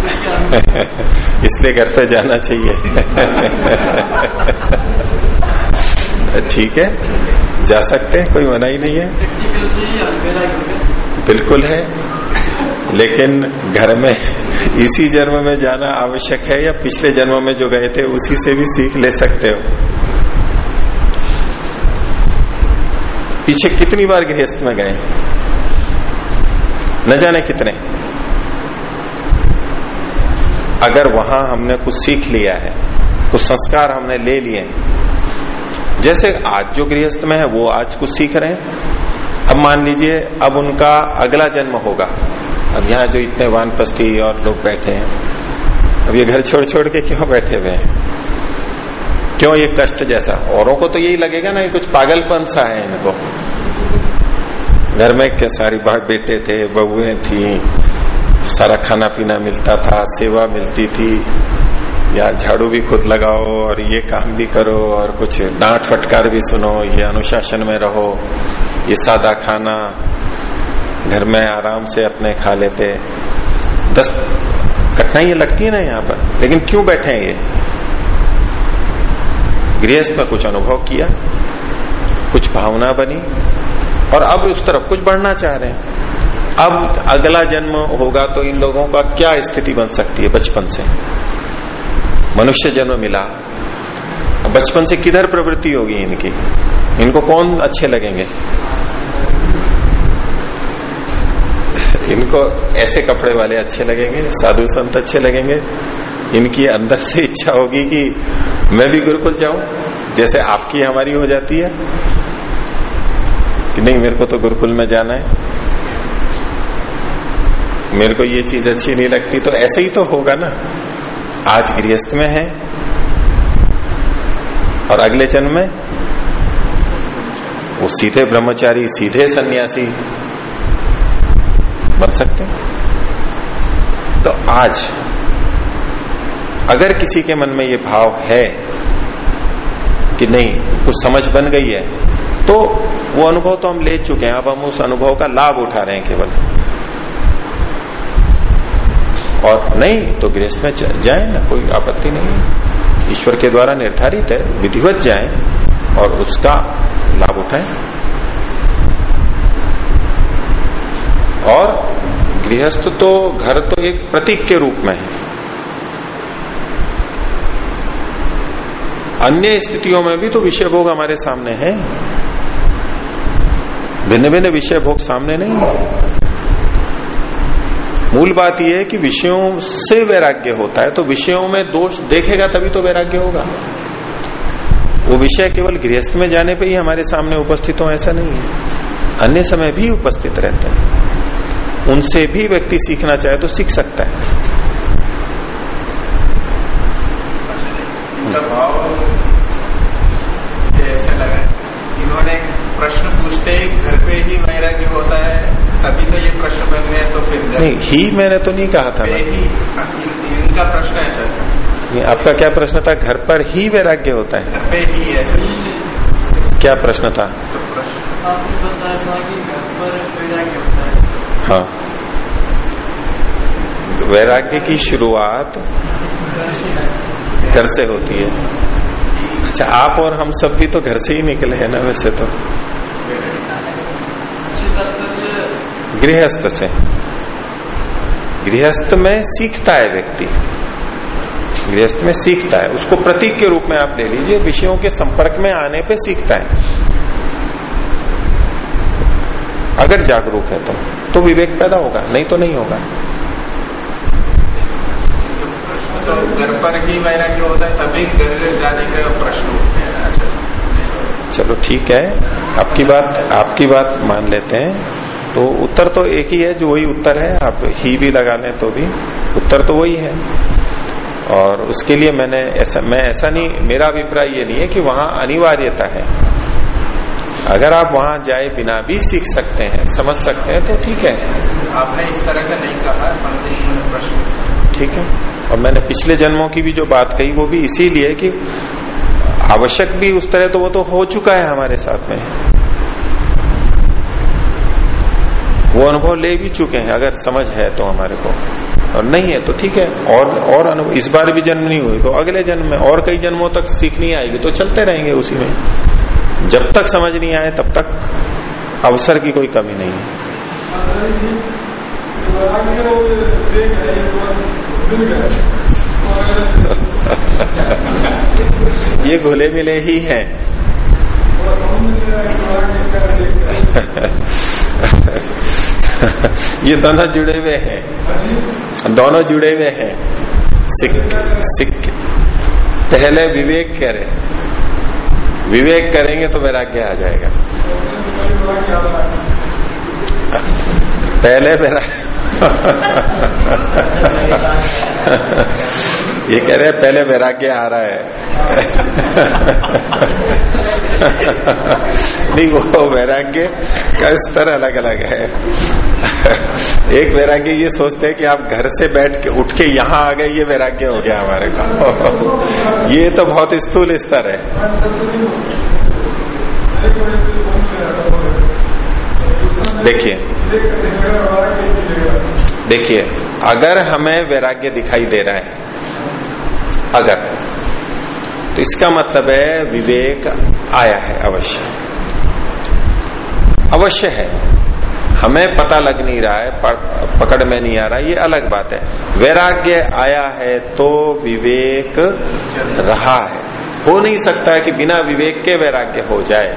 A: [LAUGHS] इसलिए घर पे जाना चाहिए। [LAUGHS] ठीक है। जा सकते हैं, कोई मना ही नहीं है। बिल्कुल है। लेकिन घर में, इसी जन्म में जाना आवश्यक है या पिछले जन्म में जो गए थे, उसी से भी सीख ले सकते हो। पीछे कितनी बार गृहस्थ में गए? न जाने कितने। अगर वहाँ हमने कुछ सीख लिया है, कुछ संस्कार हमने ले लिए जैसे आज जो गृहस्थ में है, वो आज कुछ सीख रहे हैं। अब मान लीजिए, अब उनका अगला जन्म होगा। अब यहाँ जो इतने वानपस्थी और लोग बैठे हैं, अब ये घर छोड़ छोड़ के क्यों बैठे हुए हैं? क्यों ये कष्ट जैसा? औरों को तो यही लगेगा ना, ये कुछ पागलपन सा है इनको। घर में क्या सारी बात बेटे थे, बहुएँ थी, सारा खाना पीना मिलता था, सेवा मिलती थी। या झाड़ू भी खुद लगाओ और ये काम भी करो और कुछ डांट फटकार भी सुनो, ये अनुशासन में रहो, ये सादा खाना घर में आराम से अपने खा लेते। दस कठिनाइयाँ लगती है ना यहाँ पर, लेकिन क्यों बैठे हैं ये? गृहस्थ में कुछ अनुभव किया, कुछ भावना बनी और अब उस तरफ़ कुछ बढ़ना चाह रहे हैं। अब अगला जन्म होगा तो इन लोगों का क्या स्थिति बन सकती है बचपन से? मनुष्य जन्म मिला। बचपन से किधर प्रवृत्ति होगी इनकी? इनको कौन अच्छे लगेंगे? इनको ऐसे कपड़े वाले अच्छे लगेंगे, साधु संत अच्छे लगेंगे। इनकी अंदर से इच्छा होगी कि मैं भी गुरुकुल जाऊँ, जैसे आपकी हमारी हो जाती है। कि नहीं, मेरे को तो गुरुकुल में जाना है। मेरे को ये चीज़ अच्छी नहीं लगती तो ऐसे ही तो होगा ना। आज गृहस्थ में है और अगले जन्म में वो सीधे ब्रह्मचारी, सीधे सन्यासी बन सकते हैं। तो आज अगर किसी के मन में ये भाव है कि नहीं, कुछ समझ बन गई है तो वो अनुभव तो हम ले चुके हैं। अब हम उस अनुभव का लाभ उठा रहे हैं केवल। और नहीं तो गृहस्थ में जाए, ना कोई आपत्ति नहीं ईश्वर के द्वारा निर्धारित है, विधिवत जाए और उसका लाभ उठाएँ। और गृहस्थ तो घर तो एक प्रतीक के रूप में है। अन्य स्थितियों में भी तो विषय भोग हमारे सामने है। भिन्न भिन्न विषय भोग सामने नहीं है। मूल बात यह है कि विषयों से वैराग्य होता है तो विषयों में दोष देखेगा तभी तो वैराग्य होगा। वो विषय केवल गृहस्थ में जाने पे ही हमारे सामने उपस्थित हो, ऐसा नहीं है। अन्य समय भी उपस्थित रहते हैं। उनसे भी व्यक्ति सीखना चाहे तो सीख सकता है।
B: प्रश्न पूछते घर पे है तभी तो ये प्रश्न बन गया तो फिर
A: नहीं ही मैंने तो नहीं कहा था
B: ही इन, इनका प्रश्न है सर।
A: नहीं, आपका क्या प्रश्न था? घर पर ही वैराग्य होता है।
B: घर पे ही ऐसा
A: क्या प्रश्न था?
B: तो प्रश्न
D: आपने बताया था कि घर पर वैराग्य होता है।
A: हाँ। वैराग्य की शुरुआत
D: घर से
A: घर से होती है। अच्छा आप और हम सब भी तो घर से ही निकले हैं ना वैसे तो
D: अच्छी तात्पर्य
A: गृहस्थ से गृहस्थ में सीखता है व्यक्ति। गृहस्थ में सीखता है। उसको प्रतीक के रूप में आप ले लीजिए, विषयों के संपर्क में आने पे सीखता है। अगर जागरूक है तो तो विवेक पैदा होगा, नहीं तो नहीं होगा।
B: तो घर पर ही वैराग्य होता है, तभी घर जाने का प्रश्न
A: चलो ठीक है आपकी बात आपकी बात मान लेते हैं। तो उत्तर तो एक ही है जो वही उत्तर है आप ही भी लगा लें तो भी। उत्तर तो वही है। और उसके लिए मैंने ऐसा मैं ऐसा नहीं मेरा अभिप्राय ये नहीं है कि वहाँ अनिवार्यता है। अगर आप वहाँ जाए बिना भी सीख सकते हैं समझ सकते हैं तो ठीक है।
B: आपने इस तरह का नहीं कहा परंतु प्रश्न
A: ठीक है। और मैंने पिछले जन्मों की भी जो बात कही वो भी इसीलिए कि आवश्यक भी उस तरह तो वो तो हो चुका है हमारे साथ में। वो अनुभव ले भी चुके हैं, अगर समझ है तो हमारे को। और नहीं है तो ठीक है, और और अनुभव, इस बार भी जन्म नहीं हुई तो अगले जन्म में और कई जन्मों तक सीखनी आएगी तो चलते रहेंगे उसी में। जब तक समझ नहीं आए, तब तक अवसर की कोई कमी नहीं है। ये घुले मिले ही हैं। ये दोनों जुड़े हुए हैं। दोनों जुड़े हुए हैं। सिक पहले विवेक करें। विवेक करेंगे तो वैराग्य आ जाएगा। पहले मेरा [LAUGHS] ये कह रहे हैं, पहले वैराग्य आ रहा है। [LAUGHS] नहीं, वो वैराग्य का स्तर अलग अलग है। [LAUGHS] एक वैराग्य ये सोचते हैं कि आप घर से बैठ के, उठ के यहाँ आ गए, ये वैराग्य हो गया हमारे को। ये तो बहुत स्थूल स्तर है। देखिए देखिए, अगर हमें वैराग्य दिखाई दे रहा है, अगर तो इसका मतलब है विवेक आया है अवश्य। अवश्य है। हमें पता लग नहीं रहा है पकड़ में नहीं आ रहा, ये अलग बात है। वैराग्य आया है तो विवेक रहा है। हो नहीं सकता है कि बिना विवेक के वैराग्य हो जाए।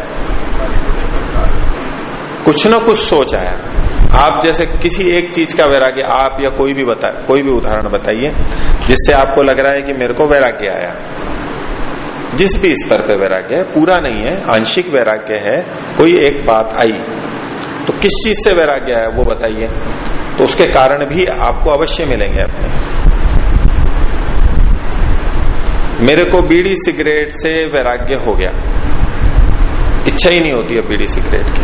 A: कुछ न कुछ सोच आया। आप जैसे किसी एक चीज़ का वैराग्य आप या कोई भी बता, कोई भी उदाहरण बताइए, जिससे आपको लग रहा है कि मेरे को वैराग्य आया। जिस भी स्तर पे वैराग्य है, पूरा नहीं है, आंशिक वैराग्य है, कोई एक बात आई तो किस चीज़ से वैराग्य है वो बताइए। तो उसके कारण भी आपको अवश्य मिलेंगे अपने। मेरे को बीड़ी सिगरेट से वैराग्य हो गया। इच्छा ही नहीं होती है बीड़ी सिगरेट की।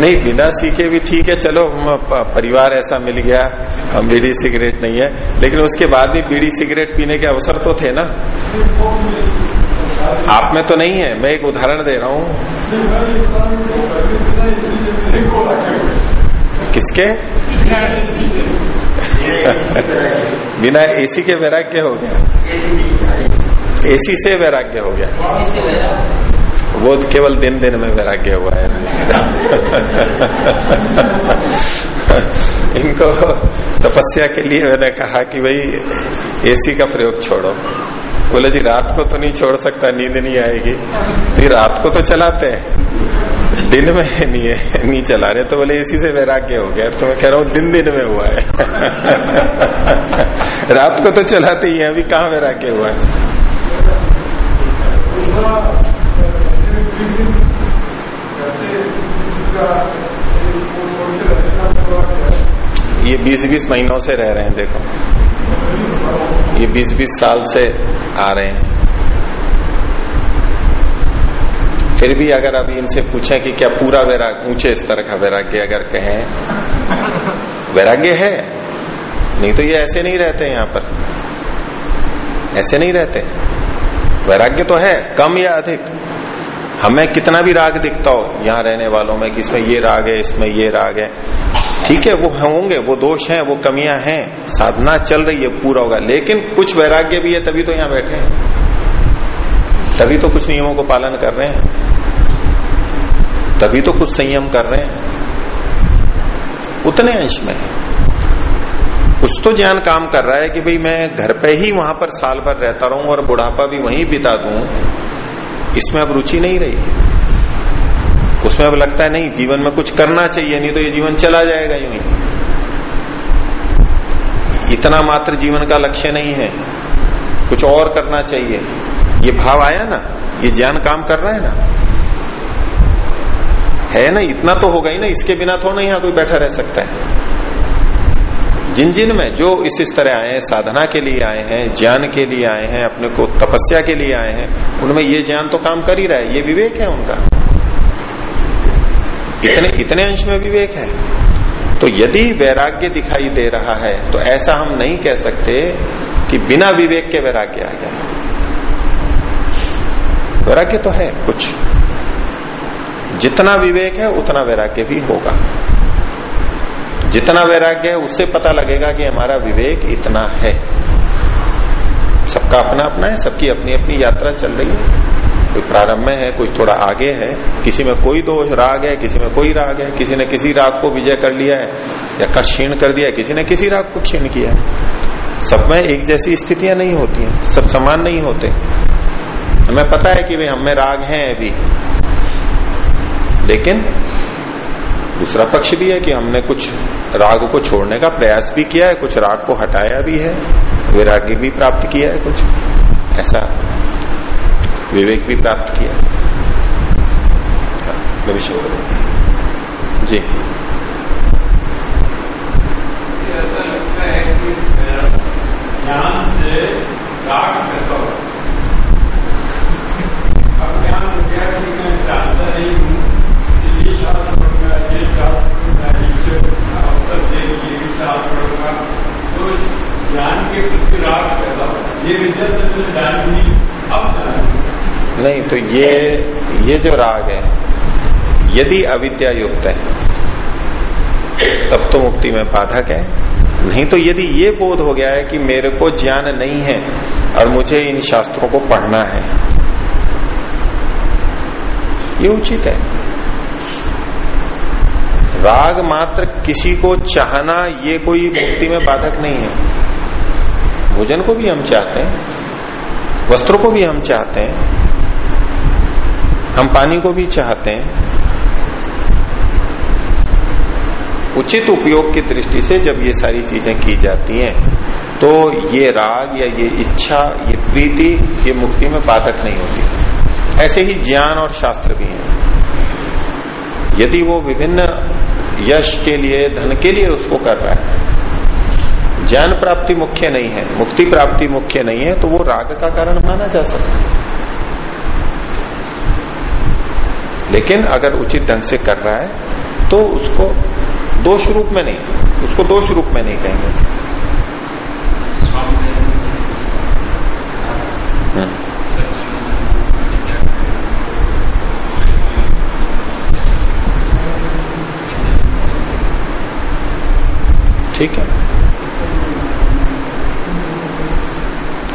A: नहीं बिना सीखे भी ठीक है चलो परिवार ऐसा मिल गया हम बीड़ी सिगरेट नहीं है। लेकिन उसके बाद भी बीड़ी सिगरेट पीने के अवसर तो थे ना। आप में तो नहीं है मैं एक उदाहरण दे रहा हूँ। किसके? [LAUGHS] बिना एसी के। वैराग्य हो गया। एसी से वैराग्य हो गया। वो केवल दिन दिन में वैराग्य हुआ है। इनको तपस्या के लिए मैंने कहा कि भाई एसी का प्रयोग छोड़ो। बोले जी रात को तो नहीं छोड़ सकता नींद नहीं आएगी। तो रात को तो चलाते हैं। दिन में नहीं है नहीं चला रहे। तो बोले इसी से वैराग्य हो गया। तो मैं कह रहा हूँ दिन दिन में हुआ है। [LAUGHS] रात को तो चलाते ही है अभी कहाँ वैराग्य हुआ है? ये बीस बीस महीनों से रह रहे हैं, देखो। ये बीस बीस साल से आ रहे हैं। फिर भी अगर अभी इनसे पूछें कि क्या पूरा वैराग्य ऊँचे स्तर का वैराग्य अगर कहें, वैराग्य है। नहीं तो ये ऐसे नहीं रहते यहाँ पर। ऐसे नहीं रहते। वैराग्य तो है, कम या अधिक? हमें कितना भी राग दिखता हो, यहाँ रहने वालों में कि इसमें ये राग है, इसमें ये राग है। ठीक है, वो होंगे, वो दोष हैं, वो कमियाँ हैं, साधना चल रही है, पूरा होगा। लेकिन कुछ वैराग्य भी है, तभी तो यहाँ बैठे हैं। तभी तो कुछ नियमों को पालन कर रहे हैं। तभी तो कुछ संयम कर रहे हैं। उतने अंश में। कुछ तो ज्ञान काम कर रहा है कि भाई मैं घर पे ही वहाँ पर साल भर रहता रहूँ और बुढ़ापा भी वहीं बिता दू। इसमें अब रुचि नहीं रही। उसमें अब लगता है नहीं, जीवन में कुछ करना चाहिए, नहीं तो ये जीवन चला जाएगा यूँ ही। इतना मात्र जीवन का लक्ष्य नहीं है। कुछ और करना चाहिए। ये भाव आया ना? ये ज्ञान काम कर रहा है ना? है ना? इतना तो होगा ही ना, इसके बिना थोड़ा यहाँ कोई बैठा रह सकता है। जिन जिन में जो इस इस तरह आए हैं, साधना के लिए आए हैं, ज्ञान के लिए आए हैं, अपने को तपस्या के लिए आए हैं, उनमें ये ज्ञान तो काम कर ही रहा है, ये विवेक है उनका। इतने इतने अंश में विवेक है। तो यदि वैराग्य दिखाई दे रहा है तो ऐसा हम नहीं कह सकते कि बिना विवेक के वैराग्य आ गया। वैराग्य तो है कुछ। जितना विवेक है, उतना वैराग्य भी होगा। जितना वैराग्य है, उससे पता लगेगा कि हमारा विवेक इतना है। सबका अपना अपना है, सबकी अपनी अपनी यात्रा चल रही है। कोई प्रारंभ में है, कोई थोड़ा आगे है। किसी में कोई दोष, राग है, किसी में कोई राग है। किसी ने किसी राग को विजय कर लिया है, या का क्षीण कर दिया है, किसी ने किसी राग को क्षीण किया है। सब में एक जैसी स्थितियाँ नहीं होती हैं, सब समान नहीं होते। हमें पता है कि भाई हमें राग है अभी। लेकिन दूसरा पक्ष भी है कि हमने कुछ राग को छोड़ने का प्रयास भी किया है, कुछ राग को हटाया भी है। वैराग्य भी प्राप्त किया है कुछ। ऐसा विवेक भी प्राप्त किया है। भविष्य जी।
C: ऐसा लगता है कि ज्ञान से राग अब हो मैं जानता नहीं हूँ नहीं
A: तो ये ये जो राग है, यदि अविद्या युक्त है, तब तो मुक्ति में बाधक है। नहीं तो यदि ये बोध हो गया है कि मेरे को ज्ञान नहीं है और मुझे इन शास्त्रों को पढ़ना है, ये उचित है। राग मात्र किसी को चाहना, ये कोई मुक्ति में बाधक नहीं है। भोजन को भी हम चाहते हैं, वस्त्रों को भी हम चाहते हैं, हम पानी को भी चाहते हैं। उचित उपयोग की दृष्टि से जब ये सारी चीज़ें की जाती हैं तो ये राग या ये इच्छा, ये प्रीति, ये मुक्ति में बाधक नहीं होती। ऐसे ही ज्ञान और शास्त्र भी हैं। यदि वो विभिन्न यश के लिए, धन के लिए उसको कर रहा है। ज्ञान प्राप्ति मुख्य नहीं है। मुक्ति प्राप्ति मुख्य नहीं है तो वो राग का कारण माना जा सकता है। लेकिन अगर उचित ढंग से कर रहा है तो उसको दोष रूप में नहीं, उसको दोष रूप में नहीं कहेंगे। ठीक है।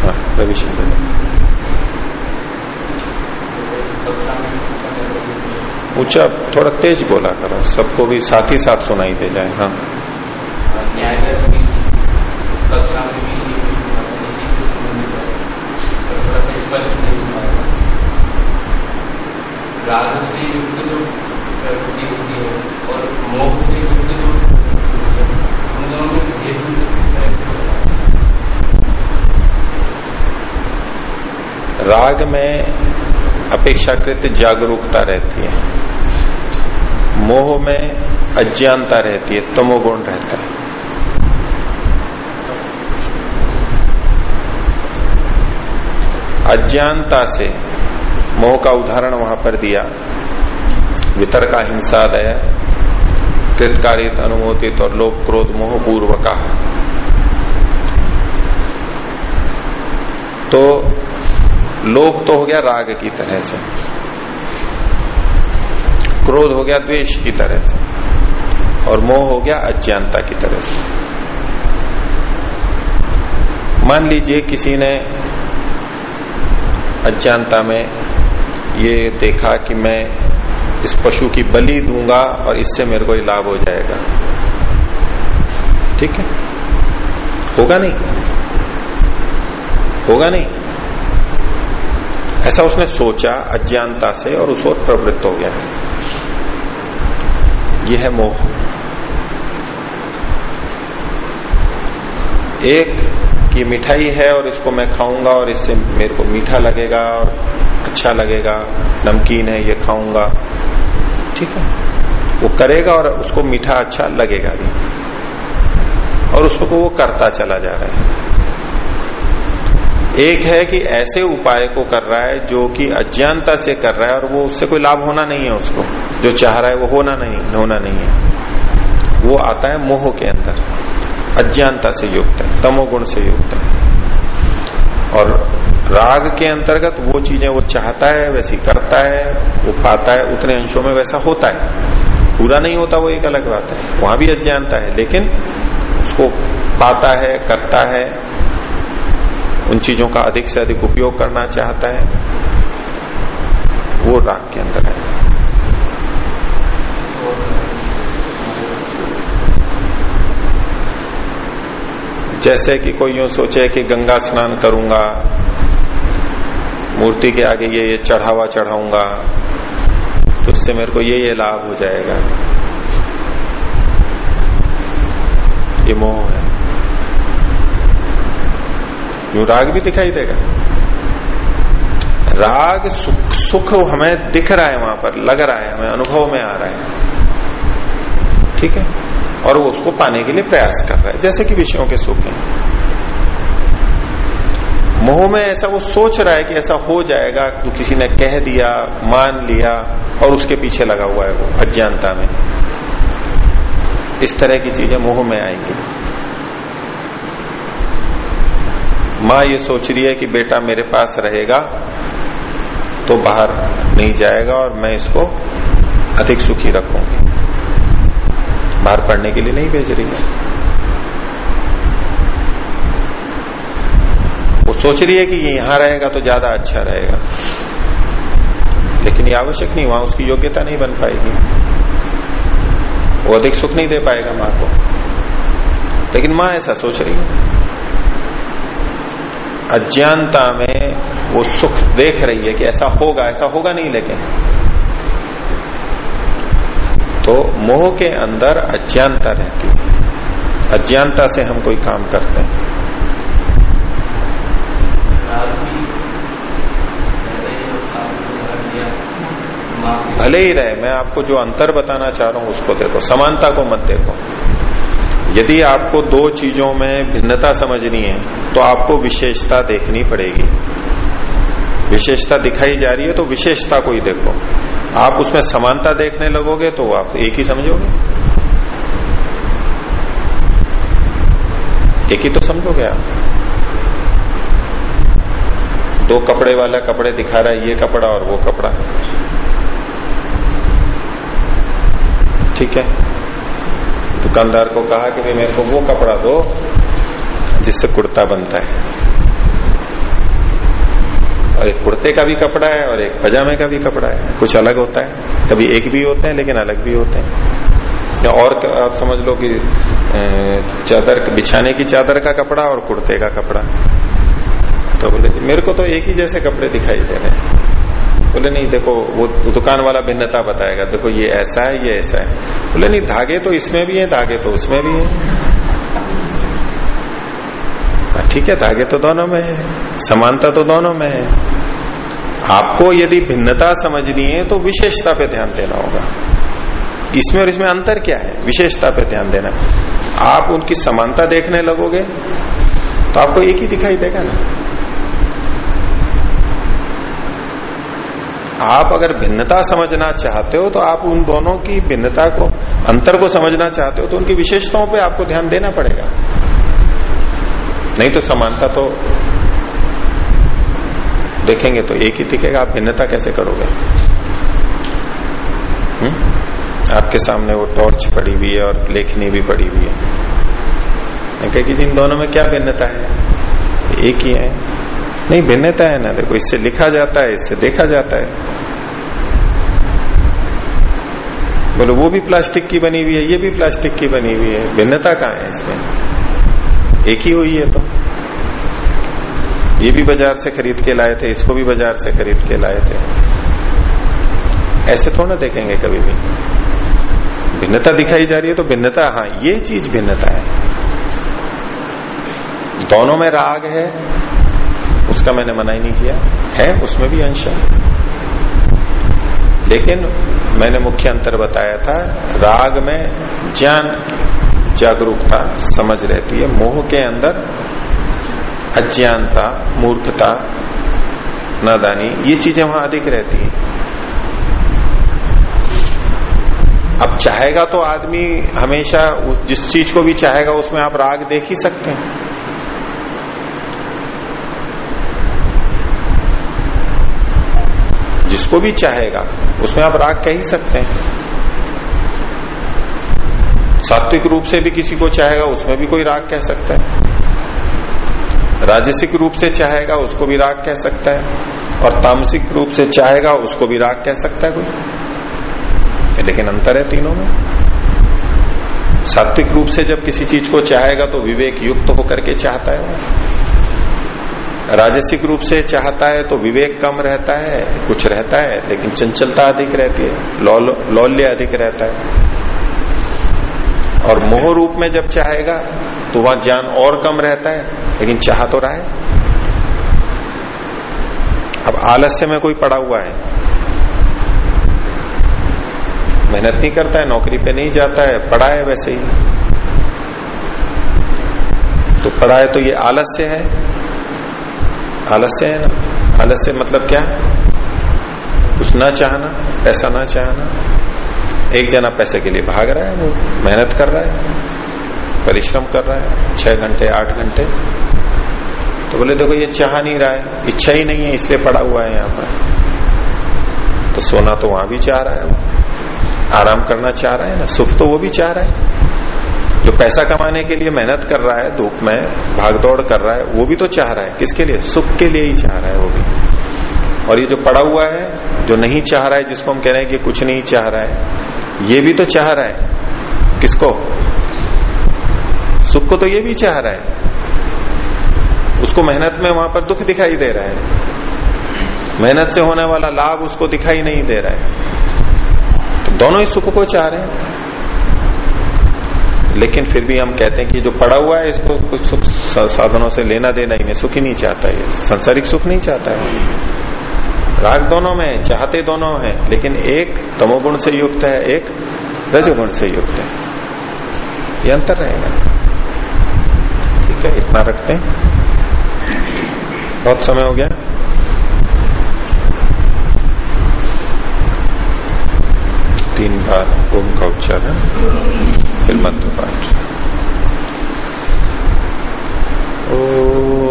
A: हाँ रविशंकर ऊँचा थोड़ा तेज बोला करो। सबको भी साथ ही साथ सुनाई दे जाए। हाँ।
E: हो राग से युक्त जो प्रवृत्ति होती है और मोह से युक्त उन दोनों में भेद किस तरह से
A: राग में अपेक्षाकृत जागरूकता रहती है। मोह में अज्ञानता रहती है, तमोगुण रहता है। अज्ञानता से मोह का उदाहरण वहाँ पर दिया। वितर का हिंसा दय। कृतकारित अनुमोदित और लोभ क्रोध मोह पूर्व का तो लोभ तो हो गया राग की तरह से। क्रोध हो गया द्वेष की तरह से। और मोह हो गया अज्ञानता की तरह से। मान लीजिए किसी ने अज्ञानता में ये देखा कि मैं इस पशु की बलि दूँगा और इससे मेरे को लाभ हो जाएगा। ठीक है? होगा नहीं। होगा नहीं। ऐसा उसने सोचा अज्ञानता से और उस ओर प्रवृत्त हो गया है। यह है मोह। एक की मिठाई है और इसको मैं खाऊँगा और इससे मेरे को मीठा लगेगा और अच्छा लगेगा। नमकीन है, ये खाऊँगा। ठीक है? वो करेगा और उसको मीठा अच्छा लगेगा भी। और उसको वो करता चला जा रहा है। एक है कि ऐसे उपाय को कर रहा है जो कि अज्ञानता से कर रहा है और वो उससे कोई लाभ होना नहीं है उसको। जो चाह रहा है वो होना नहीं होना नहीं है। वो आता है मोह के अंदर। अज्ञानता से युक्त है, तमोगुण से युक्त है। और राग के अंतर्गत वो चीज़ें वो चाहता है, वैसी करता है। वो पाता है, उतने अंशों में वैसा होता है। पूरा नहीं होता, वो एक अलग बात है। वहाँ भी अज्ञानता है, लेकिन उसको पाता है, करता है, उन चीज़ों का अधिक से अधिक उपयोग करना चाहता है। वो राग के अंदर है। जैसे कि कोई यूँ सोचे कि गंगा स्नान करूँगा, मूर्ति के आगे ये ये चढ़ावा चढ़ाऊँगा इससे मेरे को ये ये लाभ हो जाएगा। ये मोह है। यूँ राग भी दिखाई देगा। राग सुख सुख हमें दिख रहा है वहाँ पर, लग रहा है, हमें अनुभव में आ रहा है। ठीक है? और वो उसको पाने के लिए प्रयास कर रहा है, जैसे कि विषयों के सुख हैं। मोह में ऐसा वो सोच रहा है कि ऐसा हो जाएगा तो किसी ने कह दिया, मान लिया और उसके पीछे लगा हुआ है वो अज्ञानता में। इस तरह की चीज़ें मोह में आएँगी। माँ ये सोच रही है कि बेटा मेरे पास रहेगा तो बाहर नहीं जाएगा और मैं इसको अधिक सुखी रखूँगी। बाहर पढ़ने के लिए नहीं भेज रही है। सोच रही है कि ये यहाँ रहेगा तो ज़्यादा अच्छा रहेगा। लेकिन ये आवश्यक नहीं, वहाँ उसकी योग्यता नहीं बन पाएगी। वो अधिक सुख नहीं दे पाएगा माँ को। लेकिन माँ ऐसा सोच रही है। अज्ञानता में वो सुख देख रही है कि ऐसा होगा ऐसा होगा नहीं लेकिन। तो मोह के अंदर अज्ञानता रहती है। अज्ञानता से हम कोई काम करते हैं। भले ही रहे, मैं आपको जो अंतर बताना चाह रहा हूँ उसको देखो, समानता को मत देखो। यदि आपको दो चीज़ों में भिन्नता समझनी है तो आपको विशेषता देखनी पड़ेगी। विशेषता दिखाई जा रही है तो विशेषता को ही देखो। आप उसमें समानता देखने लगोगे तो आप एक ही समझोगे। एक ही तो समझोगे आप। दो कपड़े वाला कपड़े दिखा रहा है, ये कपड़ा और वो कपड़ा। ठीक है? दुकानदार को कहा कि भाई मेरे को वो कपड़ा दो जिससे कुर्ता बनता है। और एक कुर्ते का भी कपड़ा है और एक पजामे का भी कपड़ा है। कुछ अलग होता है। कभी एक भी होते हैं, लेकिन अलग भी होते हैं। या और आप समझ लो कि चादर बिछाने की चादर का कपड़ा और कुर्ते का कपड़ा। तो बोले, मेरे को तो एक ही जैसे कपड़े दिखाई दे रहे हैं। बोले नहीं देखो वो दुकान वाला भिन्नता बताएगा। देखो ये ऐसा है ये ऐसा है। बोले नहीं धागे तो इसमें भी है धागे तो उसमें भी है। हाँ, ठीक है धागे तो दोनों में है समानता तो दोनों में है। आपको यदि भिन्नता समझनी है तो विशेषता पे ध्यान देना होगा। इसमें और इसमें अंतर क्या है? विशेषता पे ध्यान देना। आप उनकी समानता देखने लगोगे तो आपको एक ही दिखाई देगा ना। आप अगर भिन्नता समझना चाहते हो तो आप उन दोनों की भिन्नता को, अंतर को समझना चाहते हो तो उनकी विशेषताओं पे आपको ध्यान देना पड़ेगा नहीं तो समानता तो देखेंगे तो एक ही दिखेगा आप भिन्नता कैसे करोगे हुँ? हम्म? आपके सामने वो टॉर्च पड़ी हुई है और लेखनी भी पड़ी हुई है कहेगी जिन दोनों में क्या भिन्नता है एक ही है नहीं, भिन्नता है ना? देखो, इससे लिखा जाता है, इससे देखा जाता है। बोलो, वो भी प्लास्टिक की बनी हुई है, ये भी प्लास्टिक की बनी हुई है। भिन्नता कहाँ है इसमें? एक ही हुई है तो। ये भी बाज़ार से खरीद के लाए थे, इसको भी बाज़ार से खरीद के लाए थे। ऐसे थोड़ा देखेंगे कभी भी। भिन्नता दिखाई जा रही है तो भिन्नता हाँ ये चीज़ भिन्नता है। दोनों में राग है उसका मैंने मना ही नहीं किया। है, उसमें भी अंश है। लेकिन मैंने मुख्य अंतर बताया था, राग में ज्ञान जागरूकता समझ रहती है। मोह के अंदर अज्ञानता, मूर्खता, नादानी, ये चीज़ें वहाँ अधिक रहती हैं। अब चाहेगा तो आदमी हमेशा जिस चीज़ को भी चाहेगा, उसमें आप राग देख ही सकते हैं। जिसको भी चाहेगा, उसमें आप राग कह ही सकते हैं। सात्विक रूप से भी किसी को चाहेगा, उसमें भी कोई राग कह सकता है। राजसिक रूप से चाहेगा, उसको भी राग कह सकता है। और तामसिक रूप से चाहेगा, उसको भी राग कह सकता है कोई। लेकिन अंतर है तीनों में। सात्विक रूप से जब किसी चीज़ को चाहेगा तो विवेक युक्त होकर के चाहता है। राजसिक रूप से चाहता है तो विवेक कम रहता है कुछ रहता है लेकिन चंचलता अधिक रहती है लौल, लौल्य अधिक रहता है। और मोह रूप में जब चाहेगा तो वहाँ ज्ञान और कम रहता है लेकिन चाह तो रहा है। अब आलस्य में कोई पड़ा हुआ है। मेहनत नहीं करता है नौकरी पे नहीं जाता है पढ़ा है वैसे ही। तो पढ़ा है तो ये आलस्य है। आलस्य है ना? आलस्य मतलब क्या? कुछ ना चाहना, पैसा ना चाहना। एक जना पैसे के लिए भाग रहा है, वो मेहनत कर रहा है, परिश्रम कर रहा है, छह घंटे, आठ घंटे। तो बोले, देखो, ये चाह नहीं रहा है, इच्छा ही नहीं है, इसलिए पड़ा हुआ है यहाँ पर। तो सोना तो वहाँ भी चाह रहा है, आराम करना चाह रहा है ना? सुख तो वो भी चाह रहा है। जो पैसा कमाने के लिए मेहनत कर रहा है, धूप में भागदौड़ कर रहा है, वो भी तो चाह रहा है। किसके लिए? सुख के लिए ही चाह रहा है वो भी। और ये जो पड़ा हुआ है, जो नहीं चाह रहा है, जिसको हम कह रहे हैं कि कुछ नहीं चाह रहा है, ये भी तो चाह रहा है। किसको? सुख को तो ये भी चाह रहा है। उसको मेहनत में वहाँ पर दुख दिखाई दे रहा है। मेहनत से होने वाला लाभ उसको दिखाई नहीं दे रहा है। तो दोनों ही सुख को चाह रहे हैं। लेकिन फिर भी हम कहते हैं कि जो पड़ा हुआ है, इसको कुछ सुख साधनों से लेना देना ही नहीं, सुख ही नहीं चाहता है संसारिक सुख नहीं चाहता है। राग दोनों में चाहते दोनों हैं, लेकिन एक तमोगुण से युक्त है, एक रजोगुण से युक्त है। ये अंतर रहेगा। ठीक है, इतना रखते हैं। बहुत समय हो गया। तीन बार ओम का उच्चारण फिर मंत्र पाठ Oh.